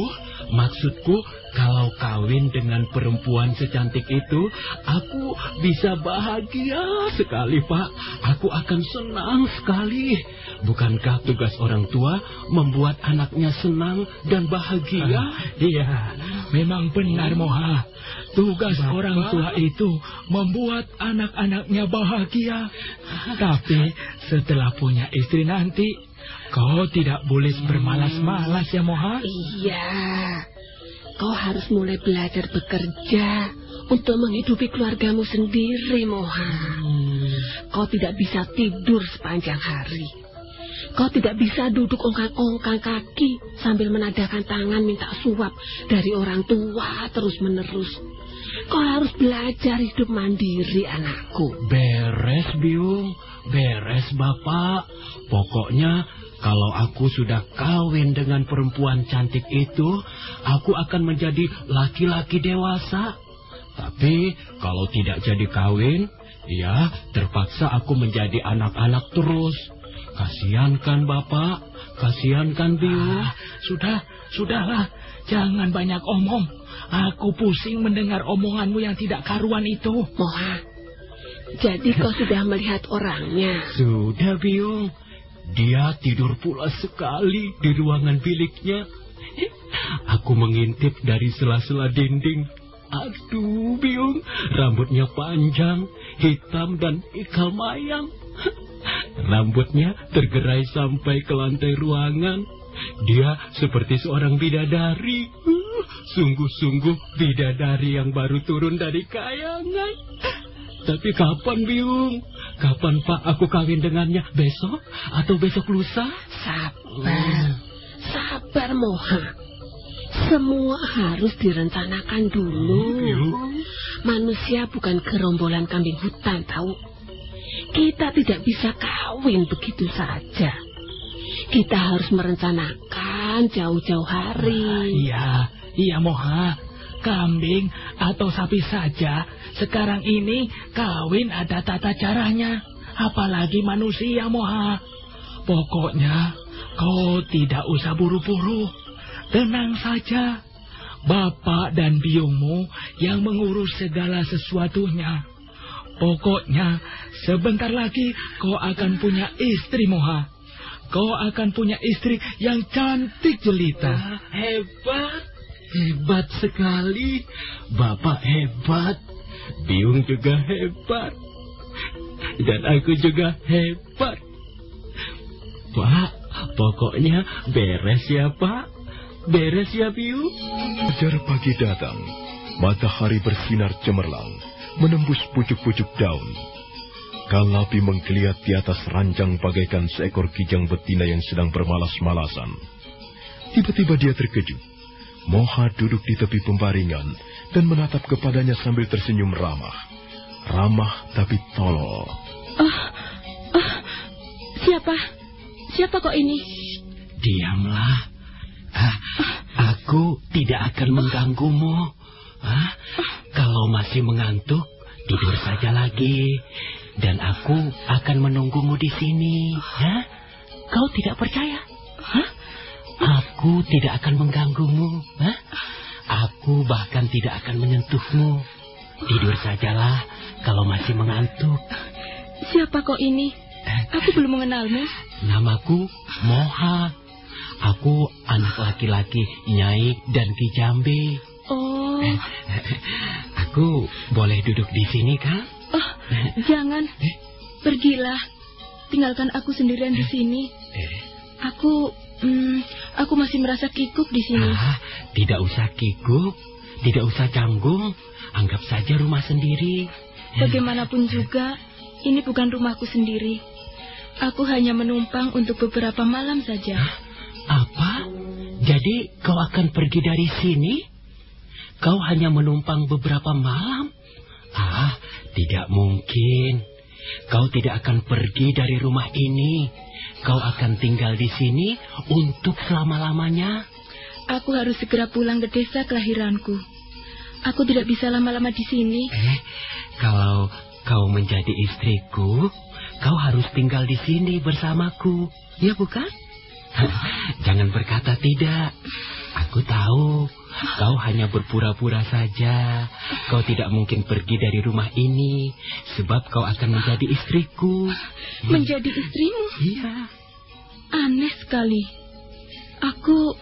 maksudku kalau kawin dengan perempuan secantik itu, aku bisa bahagia sekali, Pak. Aku akan senang sekali. Bukankah tugas orang tua membuat anaknya senang dan bahagia? Ah, Iya, memang benar Moha. Tugas orang tua itu membuat anak-anaknya bahagia. Tapi setelah punya istri nanti, kau tidak boleh bermalas-malas ya Moha. Iya, kau harus mulai belajar bekerja untuk menghidupi keluargamu sendiri, Moha. Kau tidak bisa tidur sepanjang hari. Kau tidak bisa duduk ongkang-ongkang kaki sambil menadahkan tangan minta suap dari orang tua terus-menerus. Kau harus belajar hidup mandiri, anakku. Beres, Biung. Beres, Bapak. Pokoknya kalau aku sudah kawin dengan perempuan cantik itu, aku akan menjadi laki-laki dewasa. Tapi kalau tidak jadi kawin, ya terpaksa aku menjadi anak-anak terus. Kasihan kan Bapak? Kasihan kan Biung? Ah, sudah, sudahlah. Jangan banyak omong. Aku pusing mendengar omonganmu yang tidak karuan itu. Moha, jadi kau sudah melihat orangnya. Sudah, Biung. Dia tidur pula sekali di ruangan biliknya. Aku mengintip dari sela-sela dinding. Aduh, Biung, rambutnya panjang, hitam dan ikal mayang. Rambutnya tergerai sampai ke lantai ruangan. Dia seperti seorang bidadari. Uh, Sungguh-sungguh bidadari yang baru turun dari kayangan. Tapi kapan, Biung? Kapan Pak aku kawin dengannya? Besok atau besok lusa? Sabar, sabar Moha. Semua harus direncanakan dulu. Manusia bukan gerombolan kambing hutan, tahu? Kita tidak bisa kawin begitu saja. Kita harus merencanakan jauh-jauh hari. Iya, iya Moha. Kambing atau sapi saja. Sekarang ini kawin ada tata caranya. Apalagi manusia Moha. Pokoknya kau tidak usah buru-buru. Tenang saja. Bapak dan biungmu yang mengurus segala sesuatunya. Pokoknya sebentar lagi kau akan punya istri Moha. Kau akan punya istri yang cantik jelita. Wah, hebat, hebat sekali. Bapak hebat, Biung juga hebat, dan aku juga hebat. Pak, pokoknya beres ya Pak, beres ya Biung. Fajar pagi datang, matahari bersinar cemerlang, menembus pucuk-pucuk daun. Kalapi menggeliat di atas ranjang bagaikan seekor kijang betina yang sedang bermalas-malasan. Tiba-tiba dia terkejut. Moha duduk di tepi pembaringan dan menatap kepadanya sambil tersenyum ramah. Ramah tapi tolol. Siapa? Siapa kok ini? Diamlah. Ah, aku tidak akan mengganggumu. Ah, kalau masih mengantuk, tidur saja lagi. Dan aku akan menunggumu di sini. Ya? Kau tidak percaya? Hah? Aku tidak akan mengganggumu. Hah? Aku bahkan tidak akan menyentuhmu. Tidur sajalah kalau masih mengantuk. Siapa kok ini? Aku belum mengenalmu. Namaku Moha. Aku anak laki-laki Nyai dan Ki Jambi. Oh, Aku boleh duduk di sini, kan? oh, jangan. Pergilah. Tinggalkan aku sendirian di sini. Eh, Aku, hmm, aku masih merasa kikuk di sini. ah, tidak usah kikuk, tidak usah canggung. Anggap saja rumah sendiri. Bagaimanapun juga, ini bukan rumahku sendiri. Aku hanya menumpang untuk beberapa malam saja. Apa? Jadi kau akan pergi dari sini? Kau hanya menumpang beberapa malam? Ah, tidak mungkin. Kau tidak akan pergi dari rumah ini. Kau akan tinggal di sini untuk selama-lamanya. Aku harus segera pulang ke desa kelahiranku. Aku tidak bisa lama-lama di sini. Eh, kalau kau menjadi istriku, kau harus tinggal di sini bersamaku. Ya bukan? Jangan berkata tidak. Aku tahu kau hanya berpura-pura saja. Kau tidak mungkin pergi dari rumah ini sebab kau akan menjadi istriku. Menjadi istrimu? Iya. Aneh sekali. Aku,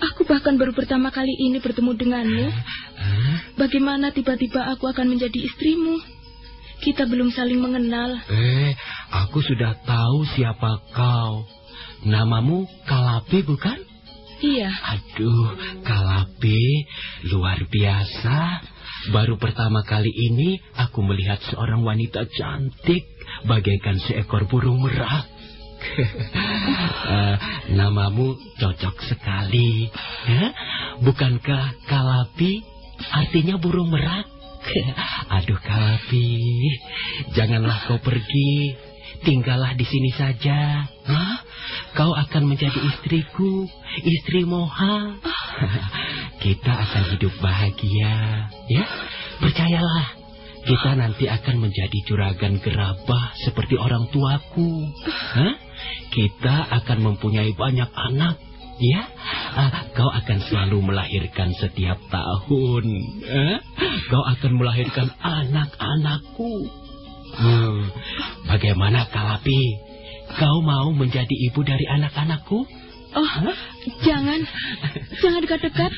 aku bahkan baru pertama kali ini bertemu denganmu. Bagaimana tiba-tiba aku akan menjadi istrimu? Kita belum saling mengenal. Eh, aku sudah tahu siapa kau. Namamu Kalapi bukan? Iya, Aduh, Kalapi, luar biasa. Baru pertama kali ini aku melihat seorang wanita cantik bagaikan seekor burung merak. Eh, namamu cocok sekali. Ya? Bukankah Kalapi artinya burung merak? Aduh Kalapi, janganlah kau pergi. Tinggallah di sini saja. Hah? Kau akan menjadi istriku, istri Moha. Kita akan hidup bahagia, ya. Percayalah, kita nanti akan menjadi juragan gerabah seperti orang tuaku. Hah? Kita akan mempunyai banyak anak. Ya, Ah, kau akan selalu melahirkan setiap tahun. Eh? Kau akan melahirkan anak-anakku. Hmm, bagaimana Kalapi? Kau mau menjadi ibu dari anak-anakku? Oh, jangan. Jangan dekat-dekat.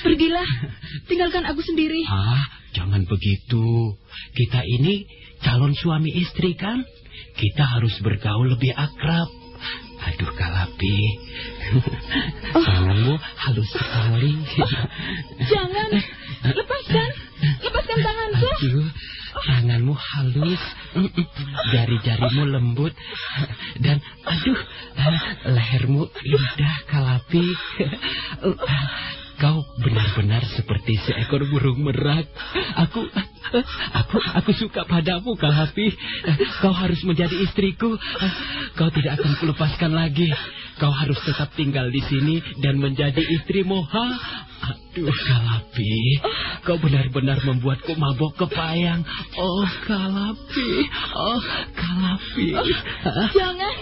Pergilah. Tinggalkan aku sendiri. Ah, jangan begitu. Kita ini calon suami istri kan? Kita harus bergaul lebih akrab. Aduh, Kalapi. Oh. Tanganmu halus sekali. Jangan. Lepaskan. Lepaskan tanganku. Aduh, tanganmu halus, jari-jarimu lembut, dan aduh, lehermu indah, Kalapi. Kau benar-benar seperti seekor burung merak. Aku, aku, aku suka padamu, Kalapi. Kau harus menjadi istriku. Kau tidak akan kulepaskan lagi. Kau harus tetap tinggal di sini dan menjadi istri Moha. Aduh, Kalapi. Kau benar-benar membuatku mabok kepayang. Oh, Kalapi. Oh, Kalapi. Jangan.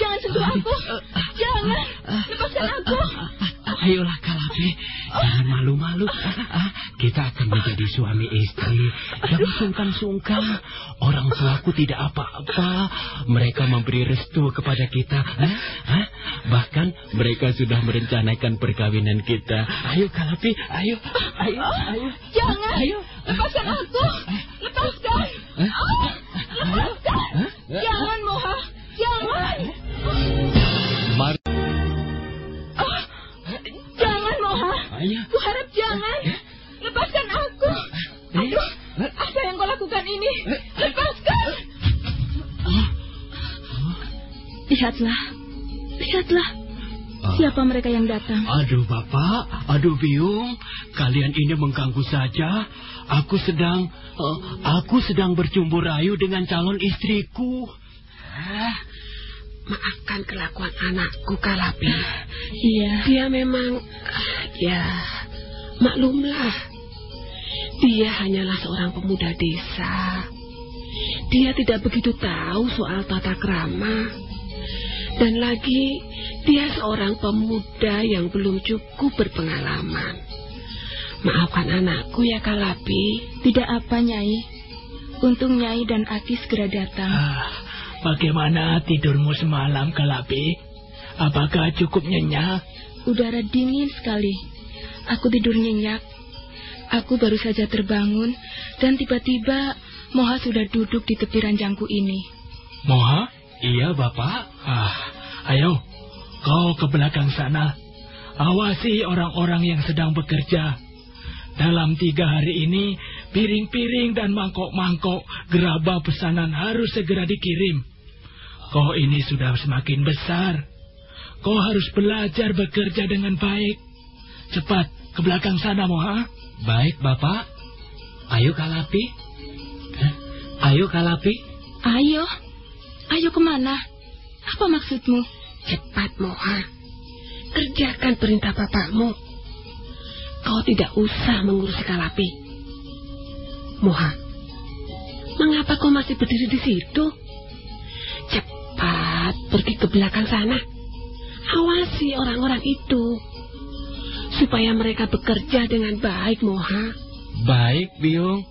Jangan sentuh aku. Jangan. Lepaskan aku. Ayolah, Kalapi. Jangan malu-malu. Kita akan menjadi suami istri. Jangan sungkan-sungkan. Orang tuaku tidak apa-apa. Mereka memberi restu kepada kita. Hah? Bahkan mereka sudah merencanakan perkawinan kita. Ayo, Kalapi. Ayo. Ayo. Ayo. Jangan. Ayo. Lepaskan aku. Lepaskan. Ah, Lepaskan. Jangan, Moha. Jangan. Mari. Ah, Jangan, Moha. Ayo. Ku harap jangan. Lepaskan aku. Aduh, apa yang kau lakukan ini? Lepaskan. Lihatlah. Lihatlah. Siapa mereka yang datang? Aduh Bapak, aduh Biung, kalian ini mengganggu saja. Aku sedang, eh, aku sedang bercumbu rayu dengan calon istriku. Ah, maafkan kelakuan anakku, Kalapi. Iya. Dia memang, ah, ya, maklumlah. Dia hanyalah seorang pemuda desa. Dia tidak begitu tahu soal tata krama. Dan lagi, dia seorang pemuda yang belum cukup berpengalaman. Maafkan anakku ya, Kalapi. Tidak apa, Nyai. Untung Nyai dan Aki segera datang. Ah, bagaimana tidurmu semalam, Kalapi? Apakah cukup nyenyak? Udara dingin sekali. Aku tidur nyenyak. Aku baru saja terbangun dan tiba-tiba Moha sudah duduk di tepi ranjangku ini. Moha? Iya Bapak. Ah, ayo, kau ke belakang sana. Awasi orang-orang yang sedang bekerja. Dalam tiga hari ini, piring-piring dan mangkok-mangkok gerabah pesanan harus segera dikirim. Kau ini sudah semakin besar. Kau harus belajar bekerja dengan baik. Cepat, ke belakang sana, Moha. Baik Bapak. Ayo Kalapi. Eh, Ayo Kalapi. Ayo, ayo ke mana? Apa maksudmu? Cepat, Moha. Kerjakan perintah bapakmu. Kau tidak usah mengurusi Kalapi. Moha, mengapa kau masih berdiri di situ? Cepat pergi ke belakang sana. Awasi orang-orang itu. Supaya mereka bekerja dengan baik, Moha. Baik Biung.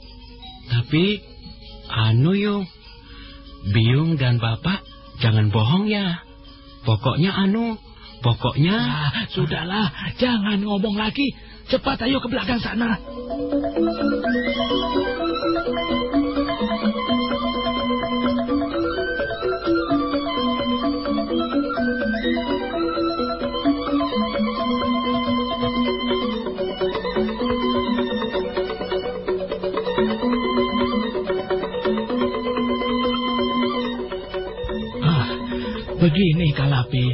Tapi, anu Yung. Biung dan Bapak jangan bohong ya. Pokoknya anu, pokoknya... Ah, sudahlah, jangan ngomong lagi. Cepat ayo ke belakang sana. Begini Kalapi.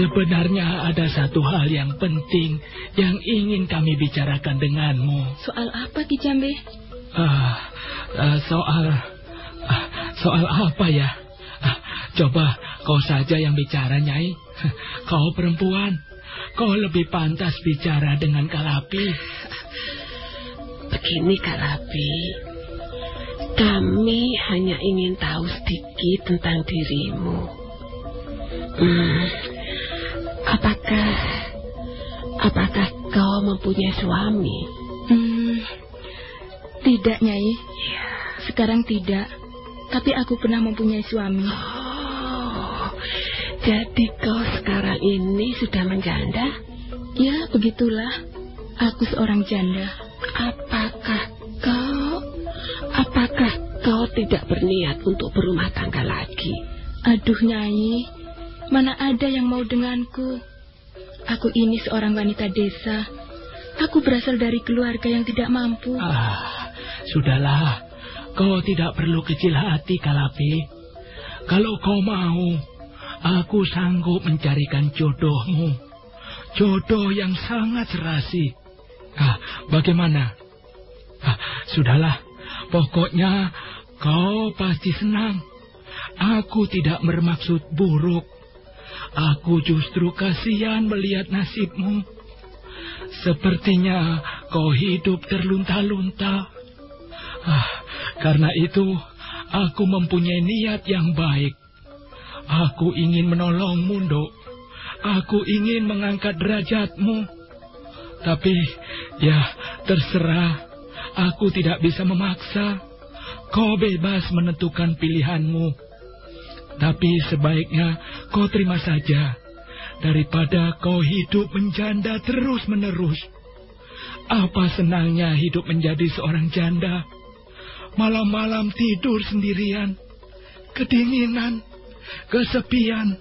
Sebenarnya ada satu hal yang penting yang ingin kami bicarakan denganmu. Soal apa, Ki Jambe? Ah, ah, soal ah, soal apa ya? Ah, coba kau saja yang bicara, Nyai. Kau perempuan, kau lebih pantas bicara dengan Kalapi. Begini, Kalapi. Kami hanya ingin tahu sedikit tentang dirimu. Hmm, apakah apakah kau mempunyai suami? Hmm, tidak, Nyai. Sekarang tidak. Tapi aku pernah mempunyai suami. Oh, Jadi kau sekarang ini sudah menjanda? Ya, begitulah. Aku seorang janda. Apakah kau, apakah kau tidak berniat untuk berumah tangga lagi? Aduh, Nyai. Mana ada yang mau denganku? Aku ini seorang wanita desa. Aku berasal dari keluarga yang tidak mampu. Ah, sudahlah. Kau tidak perlu kecil hati, Kalapi. Kalau kau mau, aku sanggup mencarikan jodohmu. Jodoh yang sangat serasi. Ah, bagaimana? Ah, sudahlah. Pokoknya kau pasti senang. Aku tidak bermaksud buruk. Aku justru kasihan melihat nasibmu. Sepertinya kau hidup terlunta-lunta. Ah, karena itu aku mempunyai niat yang baik. Aku ingin menolongmu, Dok. Aku ingin mengangkat derajatmu. Tapi, ya, terserah. Aku tidak bisa memaksa. Kau bebas menentukan pilihanmu. Tapi sebaiknya kau terima saja. Daripada kau hidup menjanda terus-menerus. Apa senangnya hidup menjadi seorang janda? Malam-malam tidur sendirian. Kedinginan. Kesepian.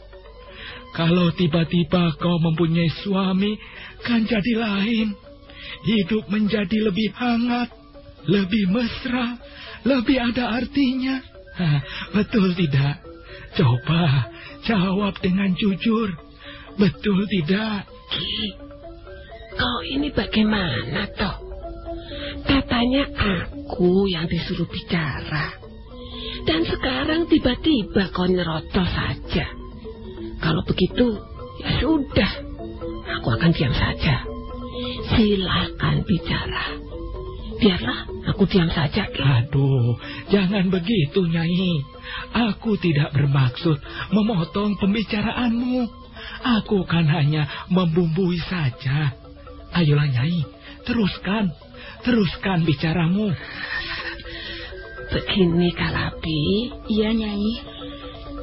Kalau tiba-tiba kau mempunyai suami, kan jadi lain. Hidup menjadi lebih hangat, lebih mesra, lebih ada artinya. Betul tidak? Coba jawab dengan jujur. Betul tidak? Ki, kau ini bagaimana toh? Katanya aku yang disuruh bicara. Dan sekarang tiba-tiba kau nyerocos saja. Kalau begitu, ya sudah. Aku akan diam saja. Silakan bicara. Biarlah aku diam saja. Ki. Aduh, jangan begitu, Nyai. Aku tidak bermaksud memotong pembicaraanmu. Aku kan hanya membumbui saja. Ayolah, Nyai, teruskan. Teruskan bicaramu. Begini Kalapi, Iya, Nyai.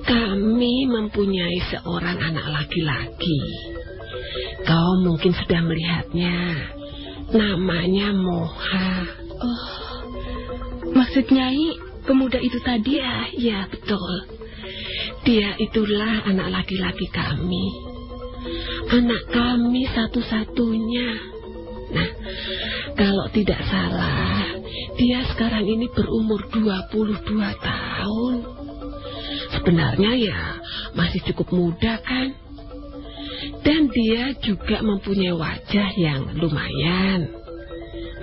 kami mempunyai seorang anak laki-laki. Kau mungkin sudah melihatnya. Namanya Moha. Oh, maksud Nyai, pemuda itu tadi? Ya, ya betul. Dia itulah anak laki-laki kami. Anak kami satu-satunya. Nah, kalau tidak salah, dia sekarang ini berumur 22 tahun. Sebenarnya ya masih cukup muda kan? Dan dia juga mempunyai wajah yang lumayan.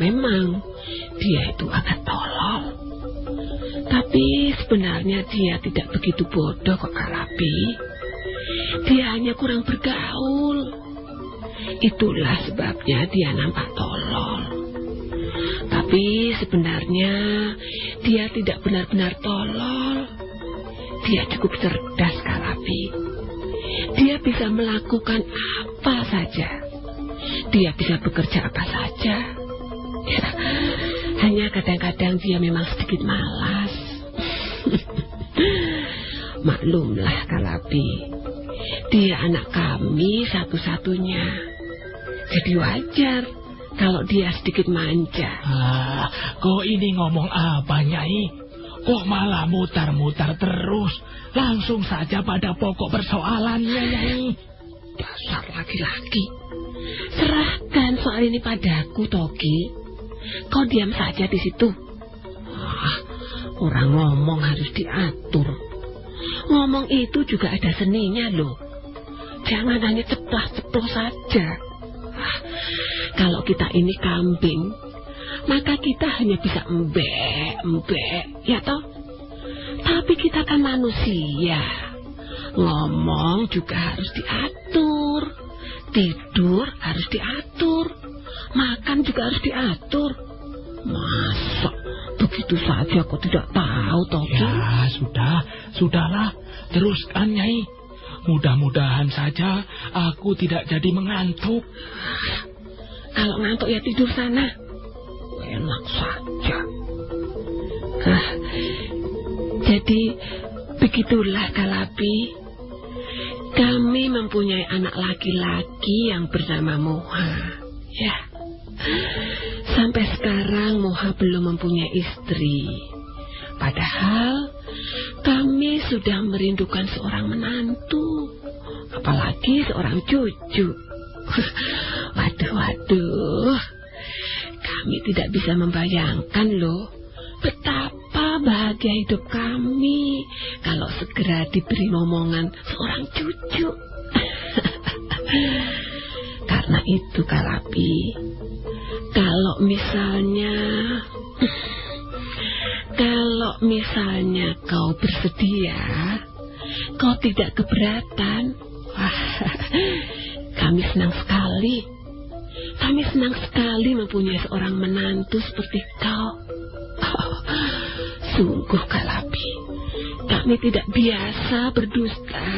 Memang dia itu agak tolol. Tapi sebenarnya dia tidak begitu bodoh kok Kalapi. Dia hanya kurang bergaul. Itulah sebabnya dia nampak tolol. Tapi sebenarnya dia tidak benar-benar tolol. Dia cukup cerdas Kalapi. Bisa melakukan apa saja. Dia bisa bekerja apa saja. Ya, hanya kadang-kadang dia memang sedikit malas. Maklumlah Kalapi. Dia anak kami satu-satunya. Jadi wajar kalau dia sedikit manja. Ah, kok ini ngomong apa, Nyai? Kok malah mutar-mutar terus? Langsung saja pada pokok persoalannya, Nyai. Dasar laki-laki. Serahkan soal ini padaku, Togi. Kau diam saja di situ. Ah, orang ngomong harus diatur. Ngomong itu juga ada seninya loh. Jangan hanya ceplas-ceplos saja. Ah, kalau kita ini kambing, maka kita hanya bisa embek, embek, ya toh? Tapi kita kan manusia. Ngomong juga harus diatur. Tidur harus diatur. Makan juga harus diatur. Masa begitu saja kau tidak tahu, Toki? Ya, sudah, sudahlah. Teruskan, Nyai. Mudah-mudahan saja aku tidak jadi mengantuk. Kalau ngantuk ya tidur sana. Enak saja. Ah, jadi begitulah Kalapi. Kami mempunyai anak laki-laki yang bernama Moha. Ya. Sampai sekarang Moha belum mempunyai istri. Padahal kami sudah merindukan seorang menantu. Apalagi seorang cucu. Waduh, waduh. Kami tidak bisa membayangkan loh betapa bahagia hidup kami kalau segera diberi momongan seorang cucu. Karena itu Kalapi, kalau misalnya kalau misalnya kau bersedia, kau tidak keberatan, kami senang sekali. Kami senang sekali mempunyai seorang menantu seperti kau. Oh, sungguh Kalapi, kami tidak biasa berdusta.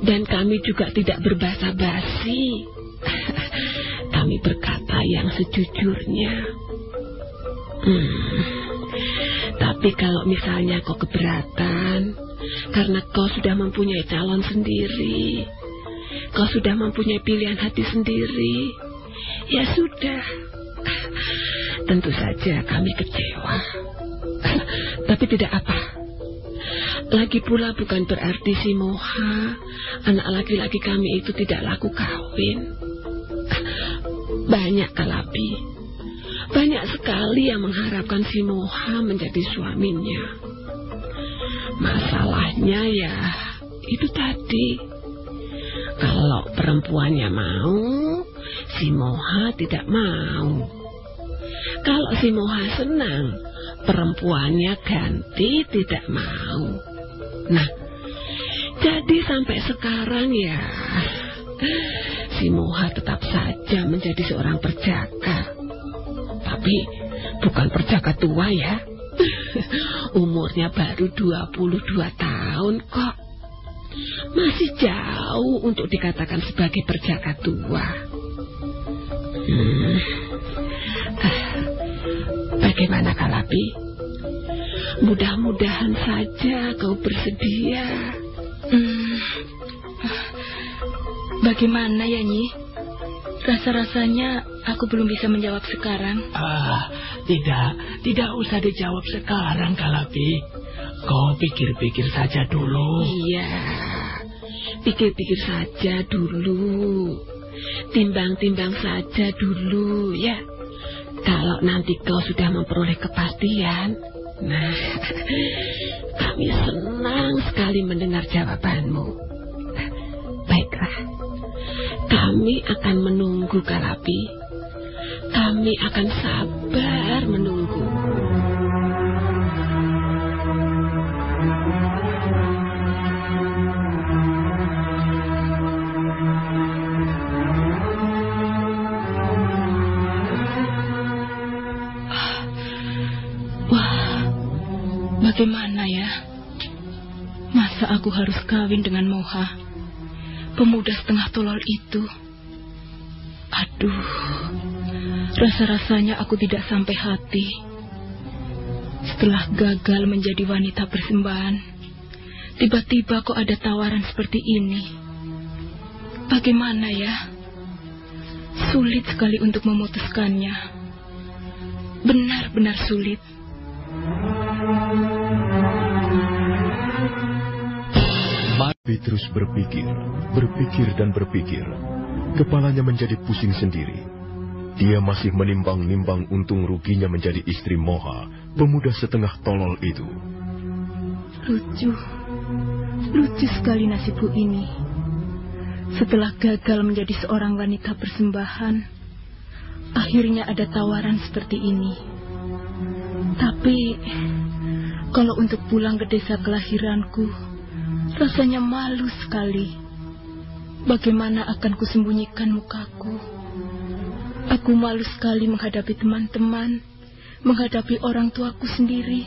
Dan kami juga tidak berbahasa basi. kami berkata yang sejujurnya. Hmm. Tapi kalau misalnya kau keberatan, karena kau sudah mempunyai calon sendiri, kau sudah mempunyai pilihan hati sendiri, ya sudah. Tentu saja kami kecewa. Tapi tidak apa. Lagi pula bukan berarti si Moha, anak laki-laki kami itu tidak laku kawin. Banyak kalapi. Banyak sekali yang mengharapkan si Moha menjadi suaminya. Masalahnya ya itu tadi. Kalau perempuannya mau, si Moha tidak mau. Kalau si Moha senang, perempuannya ganti tidak mau. Nah, jadi sampai sekarang ya, si Moha tetap saja menjadi seorang perjaka. Tapi bukan perjaka tua ya. Umurnya baru 22 tahun kok. Masih jauh untuk dikatakan sebagai perjaka tua. Hmm. Ah, bagaimana Kalapi? Mudah-mudahan saja kau bersedia. Hmm. Bagaimana ya, Nyi? Rasa-rasanya aku belum bisa menjawab sekarang. Ah, tidak, tidak usah dijawab sekarang, Kalapi. Kau pikir-pikir saja dulu. Iya, pikir-pikir saja dulu. Timbang-timbang saja dulu, ya. Kalau nanti kau sudah memperoleh kepastian, nah, kami senang sekali mendengar jawabanmu. Baiklah, kami akan menunggu Kalapi. Kami akan sabar menunggu. Bagaimana ya? Masa aku harus kawin dengan Moha? Pemuda setengah tolol itu. Aduh, rasa-rasanya aku tidak sampai hati. Setelah gagal menjadi wanita persembahan, tiba-tiba kok ada tawaran seperti ini. Bagaimana ya? Sulit sekali untuk memutuskannya. Benar-benar sulit. Petrus berpikir, berpikir dan berpikir. Kepalanya menjadi pusing sendiri. Dia masih menimbang-nimbang untung ruginya menjadi istri Moha, pemuda setengah tolol itu. Lucu. Lucu sekali nasibku ini. Setelah gagal menjadi seorang wanita persembahan, akhirnya ada tawaran seperti ini. Tapi, kalau untuk pulang ke desa kelahiranku, rasanya malu sekali. Bagaimana akan kusembunyikan mukaku? Aku malu sekali menghadapi teman-teman, menghadapi orang tuaku sendiri.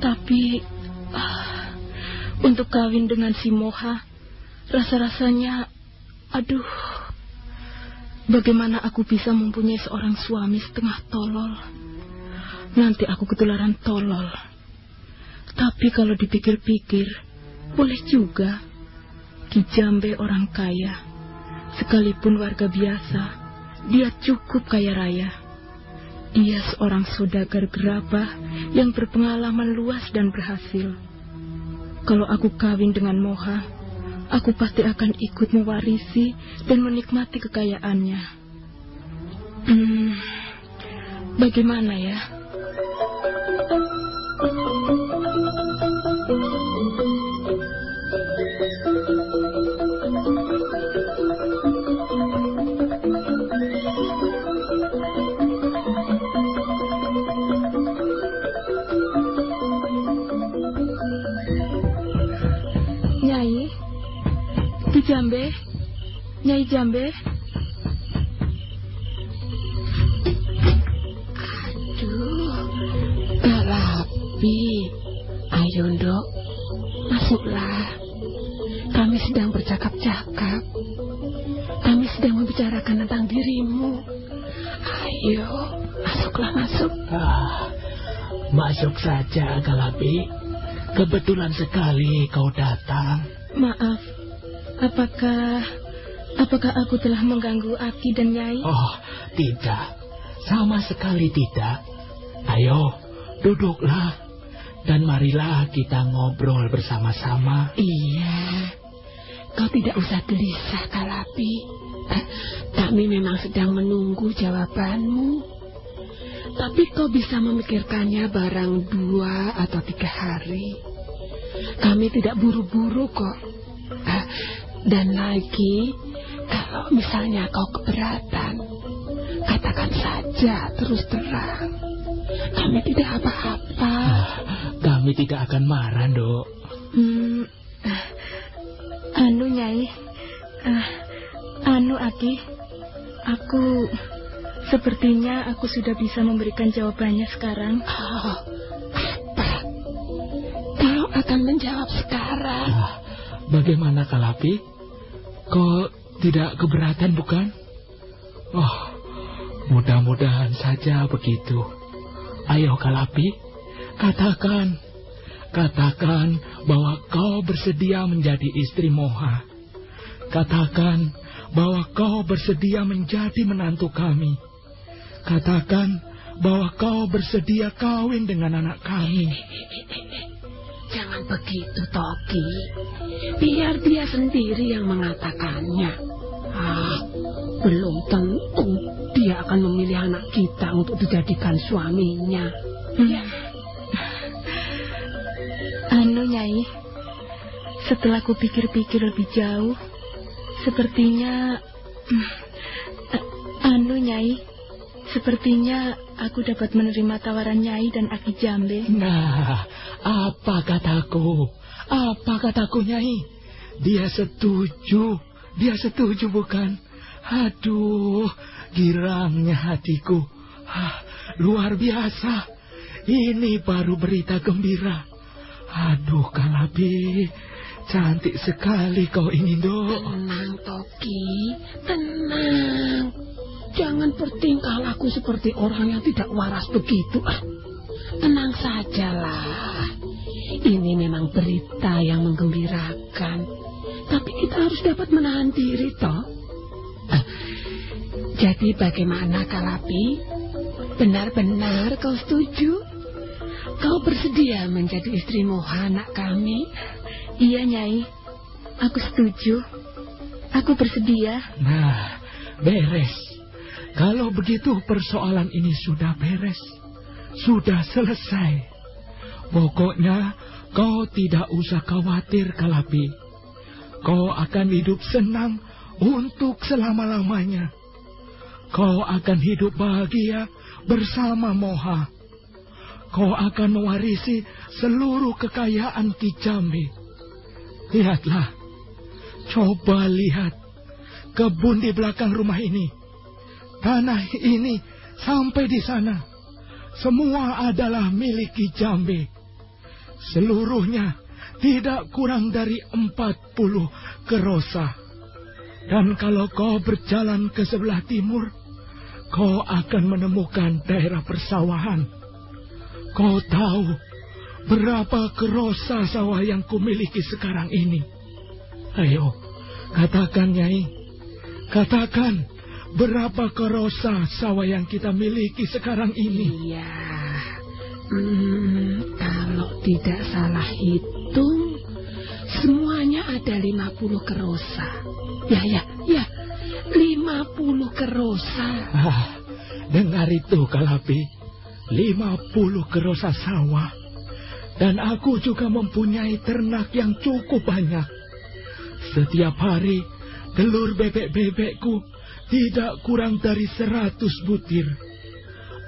Tapi, ah, untuk kawin dengan si Moha, rasa-rasanya, aduh, bagaimana aku bisa mempunyai seorang suami setengah tolol? Nanti aku ketularan tolol. Tapi kalau dipikir-pikir, boleh juga. Ki Jambe orang kaya. Sekalipun warga biasa, dia cukup kaya raya. Dia seorang saudagar gerabah yang berpengalaman luas dan berhasil. Kalau aku kawin dengan Moha, aku pasti akan ikut mewarisi dan menikmati kekayaannya. Hmm, bagaimana ya? Jambe? Nyai Jambe? Aduh, Galapi. Ayo, Dok. Masuklah. Kami sedang bercakap-cakap. Kami sedang membicarakan tentang dirimu. Ayo, masuklah, masuk. Ah, masuk saja, Galapi. Kebetulan sekali kau datang. Maaf, Apakah apakah aku telah mengganggu Aki dan Nyai? Oh, tidak. Sama sekali tidak. Ayo, duduklah. Dan marilah kita ngobrol bersama-sama. Iya. Kau tidak usah gelisah, Kalapi. Kami memang sedang menunggu jawabanmu. Tapi kau bisa memikirkannya barang dua atau tiga hari. Kami tidak buru-buru kok. Dan lagi, kalau misalnya kau keberatan, katakan saja terus terang. Kami tidak apa-apa. Kami tidak akan marah, dok. Hmm, anu Nyai, uh, anu Aki, aku sepertinya aku sudah bisa memberikan jawabannya sekarang. Oh, apa? Kau akan menjawab sekarang? Bagaimana Kalapi? Kau tidak keberatan bukan? Oh, mudah-mudahan saja begitu. Ayo Kalapi, katakan. Katakan bahwa kau bersedia menjadi istri Moha. Katakan bahwa kau bersedia menjadi menantu kami. Katakan bahwa kau bersedia kawin dengan anak kami. Jangan begitu, Toki. Biar dia sendiri yang mengatakannya. Ah, belum tentu dia akan memilih anak kita untuk dijadikan suaminya. Ya. Anu, Nyai. Setelah kupikir-pikir lebih jauh, sepertinya... Anu, Nyai. Sepertinya aku dapat menerima tawaran Nyai dan Aki Jambe. Nah, apa kataku? Apa kataku, Nyai? Dia setuju. Dia setuju, bukan? Aduh, girangnya hatiku. Ah, luar biasa. Ini baru berita gembira. Aduh, Kalabi. Cantik sekali kau ini, Dok. Tenang, Toki. Tenang. Jangan bertingkah laku seperti orang yang tidak waras begitu. Ah, tenang sajalah. Ini memang berita yang menggembirakan. Tapi kita harus dapat menahan diri, toh. Ah, jadi bagaimana, Kalapi? Benar-benar kau setuju? Kau bersedia menjadi istri anak kami? Iya, Nyai. Aku setuju. Aku bersedia. Nah, beres. Kalau begitu persoalan ini sudah beres. Sudah selesai. Pokoknya kau tidak usah khawatir, Kalapi. Kau akan hidup senang untuk selama-lamanya. Kau akan hidup bahagia bersama Moha. Kau akan mewarisi seluruh kekayaan Kijambi. Lihatlah, coba lihat kebun di belakang rumah ini. Tanah ini sampai di sana. Semua adalah milik Ki Jambe. Seluruhnya tidak kurang dari empat puluh kerosa. Dan kalau kau berjalan ke sebelah timur, kau akan menemukan daerah persawahan. Kau tahu berapa kerosa sawah yang kumiliki sekarang ini? Ayo, katakan Nyai. Katakan, berapa kerosa sawah yang kita miliki sekarang ini? Iya. Hmm, kalau tidak salah hitung, semuanya ada 50 kerosa. Ya, ya, ya. 50 kerosa. Ah, dengar itu, Kalapi. 50 kerosa sawah. Dan aku juga mempunyai ternak yang cukup banyak. Setiap hari, telur bebek-bebekku tidak kurang dari 100 butir.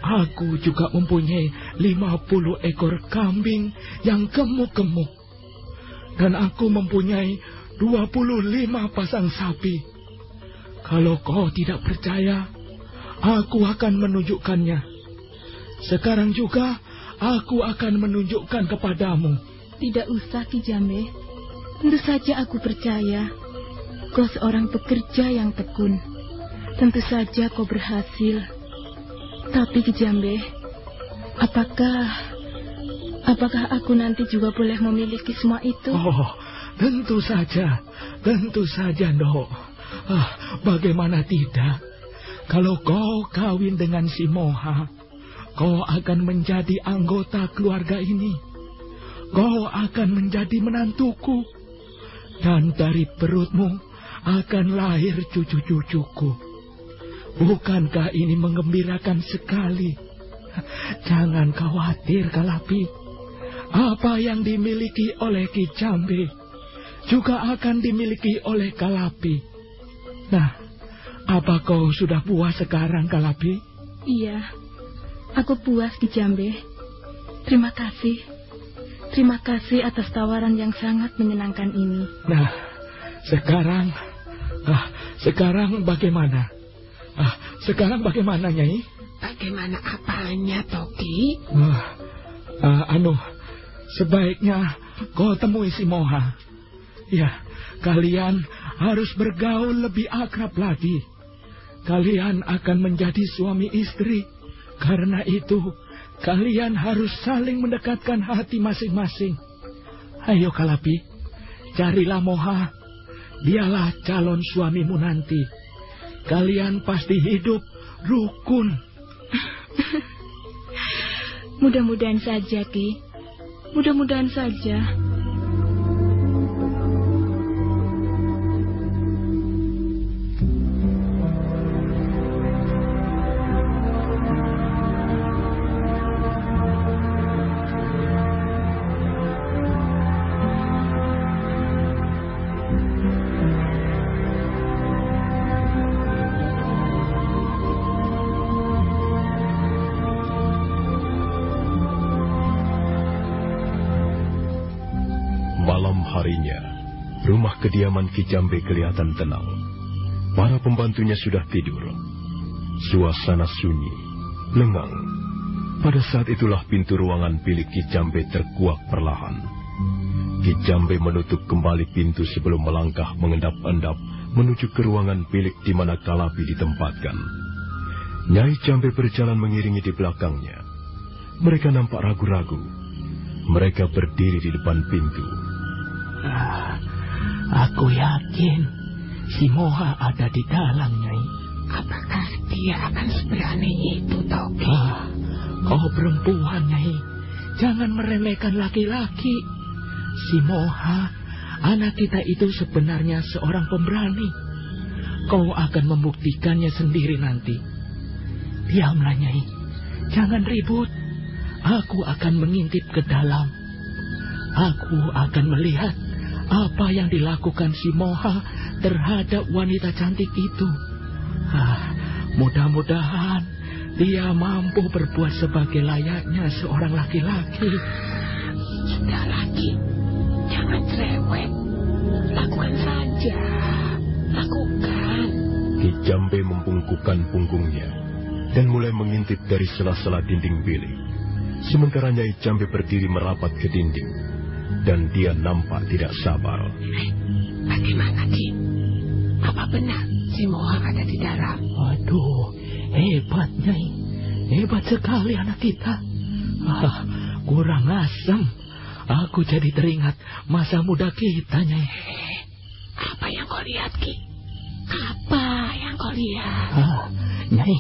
Aku juga mempunyai 50 ekor kambing yang gemuk-gemuk. Dan aku mempunyai 25 pasang sapi. Kalau kau tidak percaya, aku akan menunjukkannya. Sekarang juga aku akan menunjukkan kepadamu. Tidak usah, Ki Jambe. Tentu saja aku percaya. Kau seorang pekerja yang tekun. Tentu saja kau berhasil. Tapi Ki Jambe, apakah apakah aku nanti juga boleh memiliki semua itu? Oh, tentu saja. Tentu saja, Ndok. Ah, bagaimana tidak? Kalau kau kawin dengan si Moha, kau akan menjadi anggota keluarga ini. Kau akan menjadi menantuku. Dan dari perutmu akan lahir cucu-cucuku. Bukankah ini mengembirakan sekali? Jangan khawatir, Kalapi. Apa yang dimiliki oleh Ki Jambe juga akan dimiliki oleh Kalapi. Nah, apa kau sudah puas sekarang, Kalapi? Iya, aku puas Ki Jambe. Terima kasih. Terima kasih atas tawaran yang sangat menyenangkan ini. Nah, sekarang, ah, sekarang bagaimana? Ah, sekarang bagaimana, Nyai? Bagaimana apanya, Toki? Ah, ah, anu, sebaiknya kau temui si Moha. Ya, kalian harus bergaul lebih akrab lagi. Kalian akan menjadi suami istri. Karena itu, kalian harus saling mendekatkan hati masing-masing. Ayo Kalapi, carilah Moha. Dialah calon suamimu nanti. Kalian pasti hidup rukun. Mudah-mudahan saja, Ki. Mudah-mudahan saja. Harinya, rumah kediaman Ki Jambe kelihatan tenang. Para pembantunya sudah tidur. Suasana sunyi, lengang. Pada saat itulah pintu ruangan bilik Ki Jambe terkuak perlahan. Ki Jambe menutup kembali pintu sebelum melangkah mengendap-endap menuju ke ruangan bilik di mana Kalapi ditempatkan. Nyai Jambe berjalan mengiringi di belakangnya. Mereka nampak ragu-ragu. Mereka berdiri di depan pintu. Ah, aku yakin si Moha ada di dalam, Nyai. Apakah dia akan seberani itu, Toki? Ah, kau perempuan, Nyai. Jangan meremehkan laki-laki. Si Moha, anak kita itu sebenarnya seorang pemberani. Kau akan membuktikannya sendiri nanti. Diamlah, Nyai. Jangan ribut. Aku akan mengintip ke dalam. Aku akan melihat apa yang dilakukan si Moha terhadap wanita cantik itu. Ah, mudah-mudahan dia mampu berbuat sebagai layaknya seorang laki-laki. Sudah lagi. Jangan cerewet. Lakukan saja. Lakukan. Ki Jambe membungkukkan punggungnya dan mulai mengintip dari sela-sela dinding bilik. Sementara Nyai Jambe berdiri merapat ke dinding dan dia nampak tidak sabar. Bagaimana, Ki? Apa benar si Moha ada di dalam? Aduh, hebat, Nyai. Hebat sekali anak kita. Ah, kurang asem. Aku jadi teringat masa muda kita, Nyai. Apa yang kau lihat, Ki? Apa yang kau lihat? Ah, Nyai,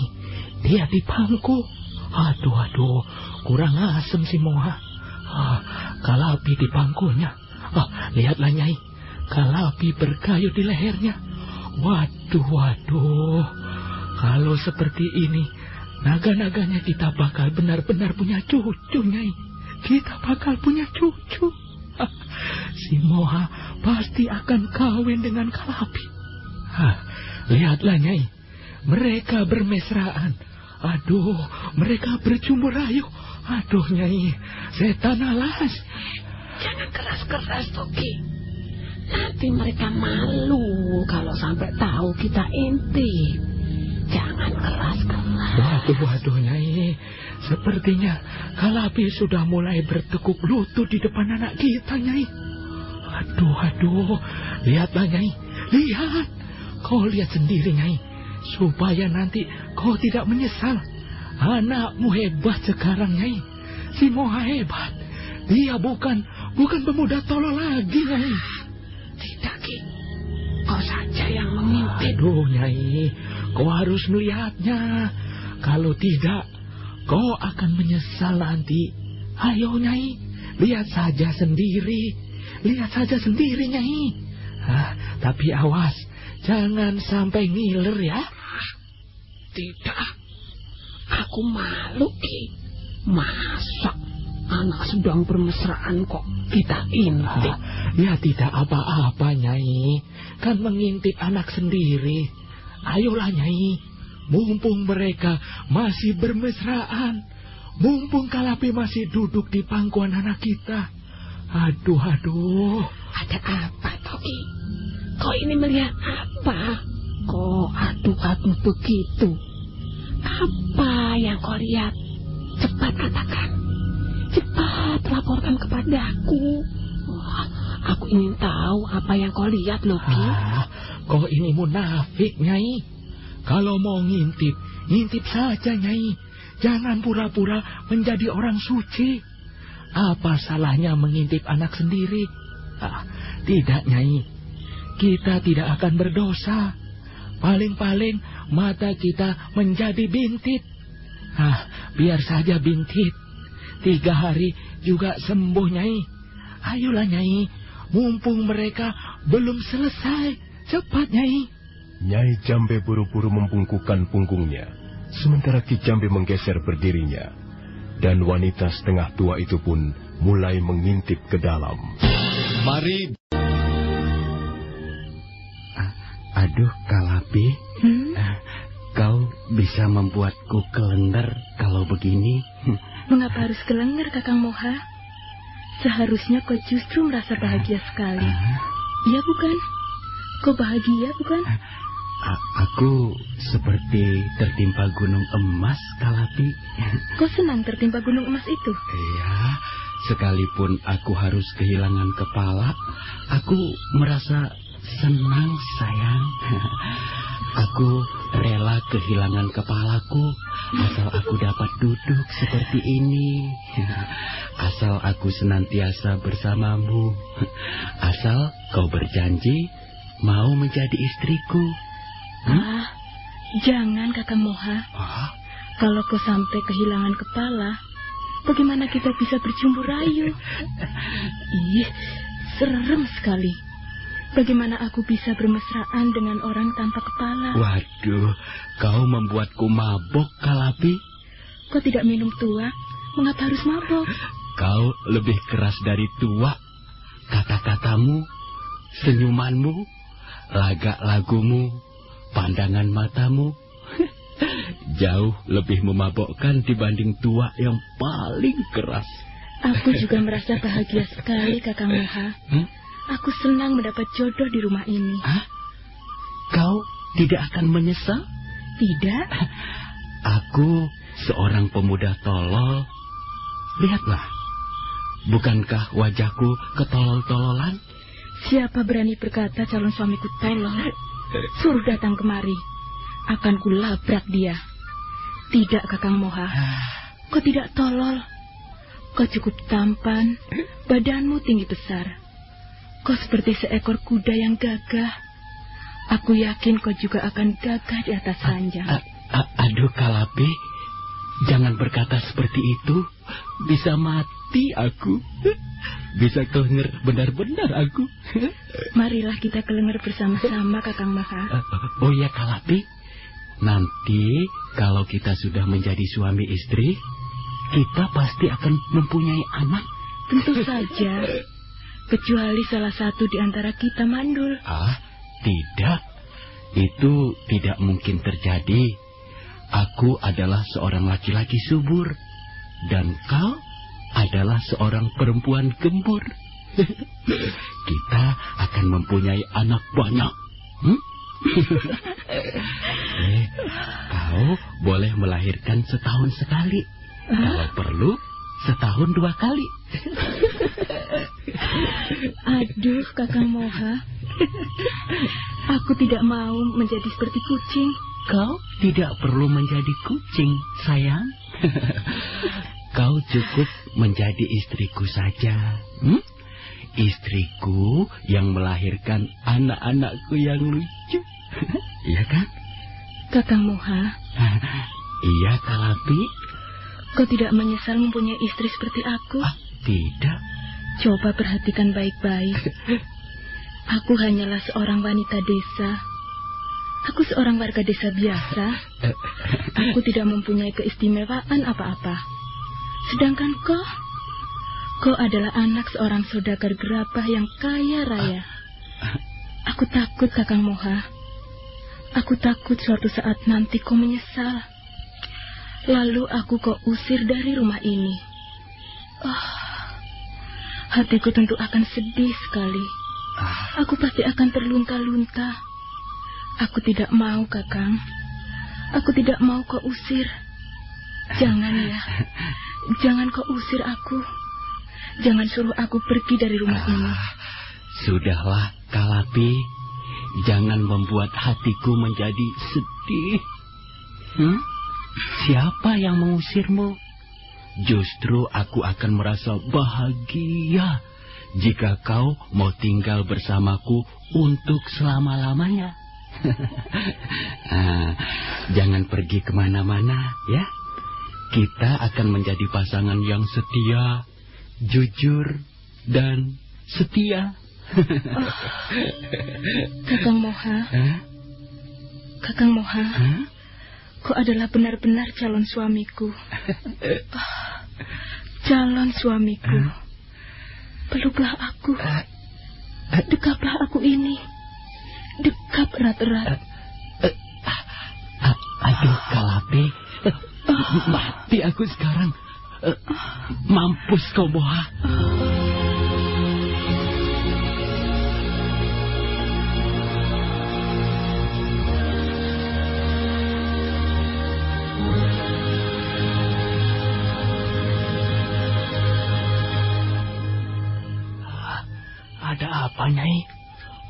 dia di pangku. Aduh, aduh, kurang asem si Moha. Ah, kalapi di pangkunya. Ah, lihatlah Nyai, kalapi berkayu di lehernya. Waduh, waduh. Kalau seperti ini, naga-naganya kita bakal benar-benar punya cucu, Nyai. Kita bakal punya cucu. Si Moha pasti akan kawin dengan kalapi. Hah, lihatlah, Nyai. Mereka bermesraan. Aduh, mereka bercumbu rayu. Aduh, Nyai, setan alas. Jangan keras-keras, Toki. Nanti mereka malu kalau sampai tahu kita intip. Jangan keras-keras. Waduh, waduh, Nyai. Sepertinya Kalapi sudah mulai bertekuk lutut di depan anak kita, Nyai. Aduh, aduh. Lihatlah, Nyai. Lihat. Kau lihat sendiri, Nyai. Supaya nanti kau tidak menyesal. Anakmu hebat sekarang, Nyai. Si Moha hebat. Dia bukan bukan pemuda tolol lagi, Nyai. Tidak, Ki. Kau saja yang mengintip. Aduh, Nyai. Kau harus melihatnya. Kalau tidak, kau akan menyesal nanti. Ayo, Nyai. Lihat saja sendiri. Lihat saja sendiri, Nyai. Hah, tapi awas. Jangan sampai ngiler ya. Tidak. Aku malu, Ki. Masa anak sedang bermesraan kok kita intip? Ah, ya tidak apa-apa, Nyai. Kan mengintip anak sendiri. Ayolah, Nyai. Mumpung mereka masih bermesraan. Mumpung Kalapi masih duduk di pangkuan anak kita. Aduh, aduh. Ada apa, Toki? Kau ini melihat apa? Kok aduk-aduk begitu? Apa yang kau lihat? Cepat katakan. Cepat laporkan kepadaku. Wah, aku ingin tahu apa yang kau lihat, Loki. Ah, kau ini munafik, Nyai. Kalau mau ngintip, ngintip saja, Nyai. Jangan pura-pura menjadi orang suci. Apa salahnya mengintip anak sendiri? Ah, tidak, Nyai. Kita tidak akan berdosa. Paling-paling mata kita menjadi bintit. Ah, biar saja bintit. Tiga hari juga sembuh, Nyai. Ayolah, Nyai. Mumpung mereka belum selesai. Cepat, Nyai. Nyai Jambe buru-buru membungkukkan punggungnya, sementara Ki Jambe menggeser berdirinya. Dan wanita setengah tua itu pun mulai mengintip ke dalam. Mari. Aduh, Kalapi, Hmm? eh, kau bisa membuatku kelender kalau begini. Mengapa harus kelengger, Kakang Moha? Seharusnya kau justru merasa bahagia sekali. Iya bukan? Kau bahagia bukan? A- aku seperti tertimpa gunung emas, Kalapi. Kau senang tertimpa gunung emas itu? Iya, sekalipun aku harus kehilangan kepala, aku merasa senang, sayang. Aku rela kehilangan kepalaku asal aku dapat duduk seperti ini. Asal aku senantiasa bersamamu. Asal kau berjanji mau menjadi istriku. Ah, jangan Kakang Moha. Ah, Kalau kau sampai kehilangan kepala, bagaimana kita bisa berjumpa rayu? Ih, serem sekali. Bagaimana aku bisa bermesraan dengan orang tanpa kepala? waduh, kau membuatku mabok, Kalapi. Kau tidak minum tua, mengapa harus mabok? Kau lebih keras dari tua. Kata-katamu, senyumanmu, lagak lagumu, pandangan matamu. Jauh lebih memabokkan dibanding tua yang paling keras. Aku juga merasa bahagia sekali, Kakang Moha. Hmm? Aku senang mendapat jodoh di rumah ini. Hah? Kau tidak akan menyesal? Tidak? Aku seorang pemuda tolol. Lihatlah, bukankah wajahku ketolol-tololan? Siapa berani berkata calon suamiku tolol? Suruh datang kemari. Akan kulabrak dia. Tidak, Kakang Moha. Kau tidak tolol. Kau cukup tampan, badanmu tinggi besar. Kau seperti seekor kuda yang gagah. Aku yakin kau juga akan gagah di atas ranjang. A- a- aduh, Kalapi. Jangan berkata seperti itu. Bisa mati aku. Bisa kelenger benar-benar aku. Marilah kita kelenger bersama-sama, Kakang Maha. Uh, oh ya, Kalapi. Nanti kalau kita sudah menjadi suami istri, kita pasti akan mempunyai anak. Tentu saja. Kecuali salah satu di antara kita mandul. Ah, tidak. Itu tidak mungkin terjadi. Aku adalah seorang laki-laki subur. Dan kau adalah seorang perempuan gembur. Kita akan mempunyai anak banyak. Hmm? eh, kau boleh melahirkan setahun sekali. Kalau perlu, setahun dua kali. Aduh, Kakang Moha. Aku tidak mau menjadi seperti kucing. Kau tidak perlu menjadi kucing, sayang. Kau cukup menjadi istriku saja. Hmm? Istriku yang melahirkan anak-anakku yang lucu. Iya kan? Kakang Moha, Iya, Kalapi. Kau tidak menyesal mempunyai istri seperti aku? Ah, tidak. Coba perhatikan baik-baik. Aku hanyalah seorang wanita desa. Aku seorang warga desa biasa. Aku tidak mempunyai keistimewaan apa-apa. Sedangkan kau, kau adalah anak seorang saudagar gerabah yang kaya raya. Aku takut, Kakang Moha. Aku takut suatu saat nanti kau menyesal. Lalu aku kau usir dari rumah ini. Oh, hatiku tentu akan sedih sekali. Aku pasti akan terlunta-lunta. Aku tidak mau, Kakang. Aku tidak mau kau usir. Jangan ya. Jangan kau usir aku. Jangan suruh aku pergi dari rumah ini. Sudahlah, Kalapi. Jangan membuat hatiku menjadi sedih. Hmm? Siapa yang mengusirmu? Justru aku akan merasa bahagia jika kau mau tinggal bersamaku untuk selama-lamanya. Ah, jangan pergi ke mana-mana, ya. Kita akan menjadi pasangan yang setia, jujur, dan setia. Kakang Moha, Hah? Kakang Moha, Hah? Kau adalah benar-benar calon suamiku. Ah, calon suamiku. Peluklah aku. Dekaplah aku ini. Dekap erat-erat. A- aduh, Kalapi. Mati aku sekarang. Mampus kau, Boha. Ada apa, Nyai?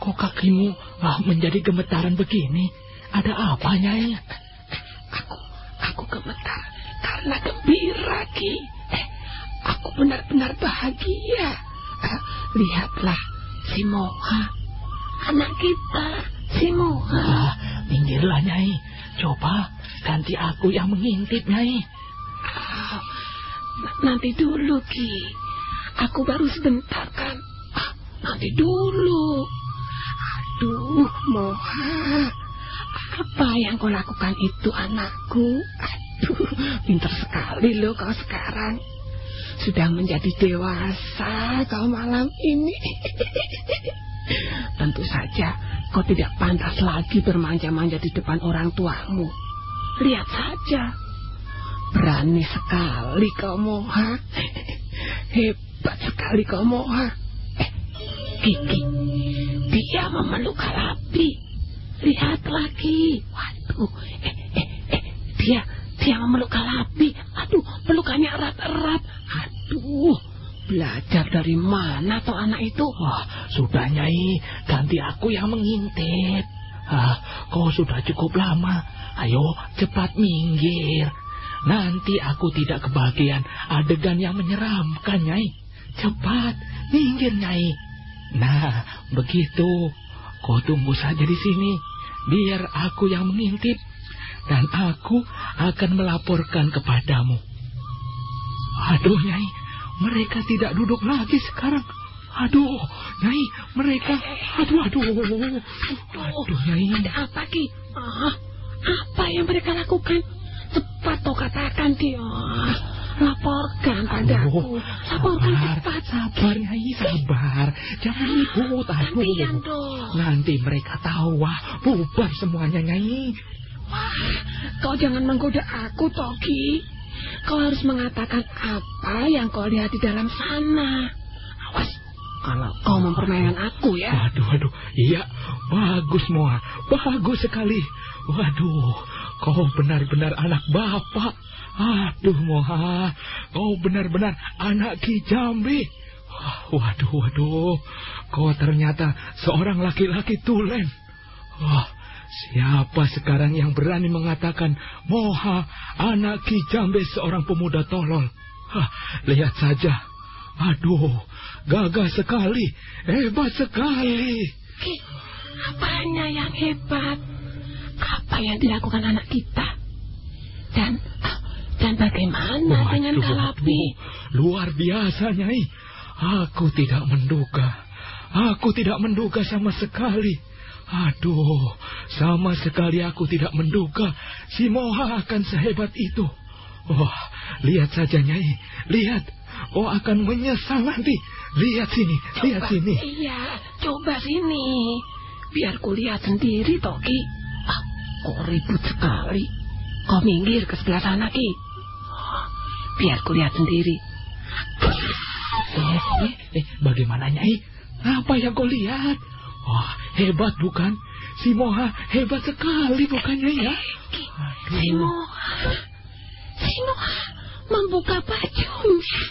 Kok kakimu ah, menjadi gemetaran begini? Ada apa, Nyai? Aku, aku gemetar karena gembira, Ki. Eh, aku benar-benar bahagia. Eh, lihatlah, si Moha. Anak kita, si Moha. Ah, minggirlah, Nyai. Coba ganti aku yang mengintip, Nyai. Ah, n- nanti dulu, Ki. Aku baru sebentar, kan. Nanti dulu. Aduh, Moha. Apa yang kau lakukan itu, anakku? Aduh, pintar sekali loh kau sekarang. Sudah menjadi dewasa kau malam ini. Tentu saja kau tidak pantas lagi bermanja-manja di depan orang tuamu. Lihat saja. Berani sekali kau Moha. Hebat sekali kau Moha. Kiki, dia memeluk Kalapi. Lihat lagi. Waduh, eh, eh, eh, dia, dia memeluk Kalapi. Aduh, pelukannya erat-erat. Aduh, belajar dari mana tuh anak itu? Wah, sudah, Nyai. Ganti aku yang mengintip. Ah, kau sudah cukup lama. Ayo, cepat minggir. Nanti aku tidak kebagian adegan yang menyeramkan, Nyai. Cepat, minggir, Nyai. Nah, begitu. Kau tunggu saja di sini. Biar aku yang mengintip. Dan aku akan melaporkan kepadamu. Aduh, Nyai. Mereka tidak duduk lagi sekarang. Aduh, Nyai, mereka... Aduh, aduh. Aduh, Nyai. Ada apa, Ki? Ah, apa yang mereka lakukan? Cepat kau katakan, Ki. Ah, laporkan padaku. Laporkan sabar, cepat. sabar, Nyai, sabar. Jangan ribut, aduh. Gantian dong. Nanti mereka tahu, wah, bubar semuanya, Nyai. Wah, kau jangan menggoda aku, Toki. Kau harus mengatakan apa yang kau lihat di dalam sana. Awas, kalau kau mempermainkan aku ya. Waduh, waduh. Iya, bagus, Moa. Bagus sekali. Waduh, kau benar-benar anak bapak. Aduh, Moha. Kau benar-benar anak Ki Jambi. Wah, Waduh, waduh. Kau ternyata seorang laki-laki tulen. Wah, siapa sekarang yang berani mengatakan Moha anak Ki Jambi seorang pemuda tolol? Hah, lihat saja. Aduh, gagah sekali, hebat sekali. Ki, apanya yang hebat? Apa yang dilakukan anak kita? Dan ah, dan bagaimana dengan Waduh, Kalapi? waduh, luar biasa, Nyai. Aku tidak menduga. Aku tidak menduga sama sekali. Aduh, sama sekali aku tidak menduga si Moha akan sehebat itu. Wah, lihat saja, Nyai. Lihat, kau akan menyesal nanti. Lihat sini, lihat Coba, sini. Iya, coba sini. Biar ku lihat sendiri, Toki. Ah, kok ribut sekali. Kau minggir ke sebelah sana, Ki. Biar kulihat sendiri. Eh, eh, eh, bagaimana Nyai? Eh? Apa yang kau lihat? Wah, hebat bukan? Si Moha hebat sekali bukannya ya? Eh, Aduh. Si Moha. Si Moha membuka bajunya.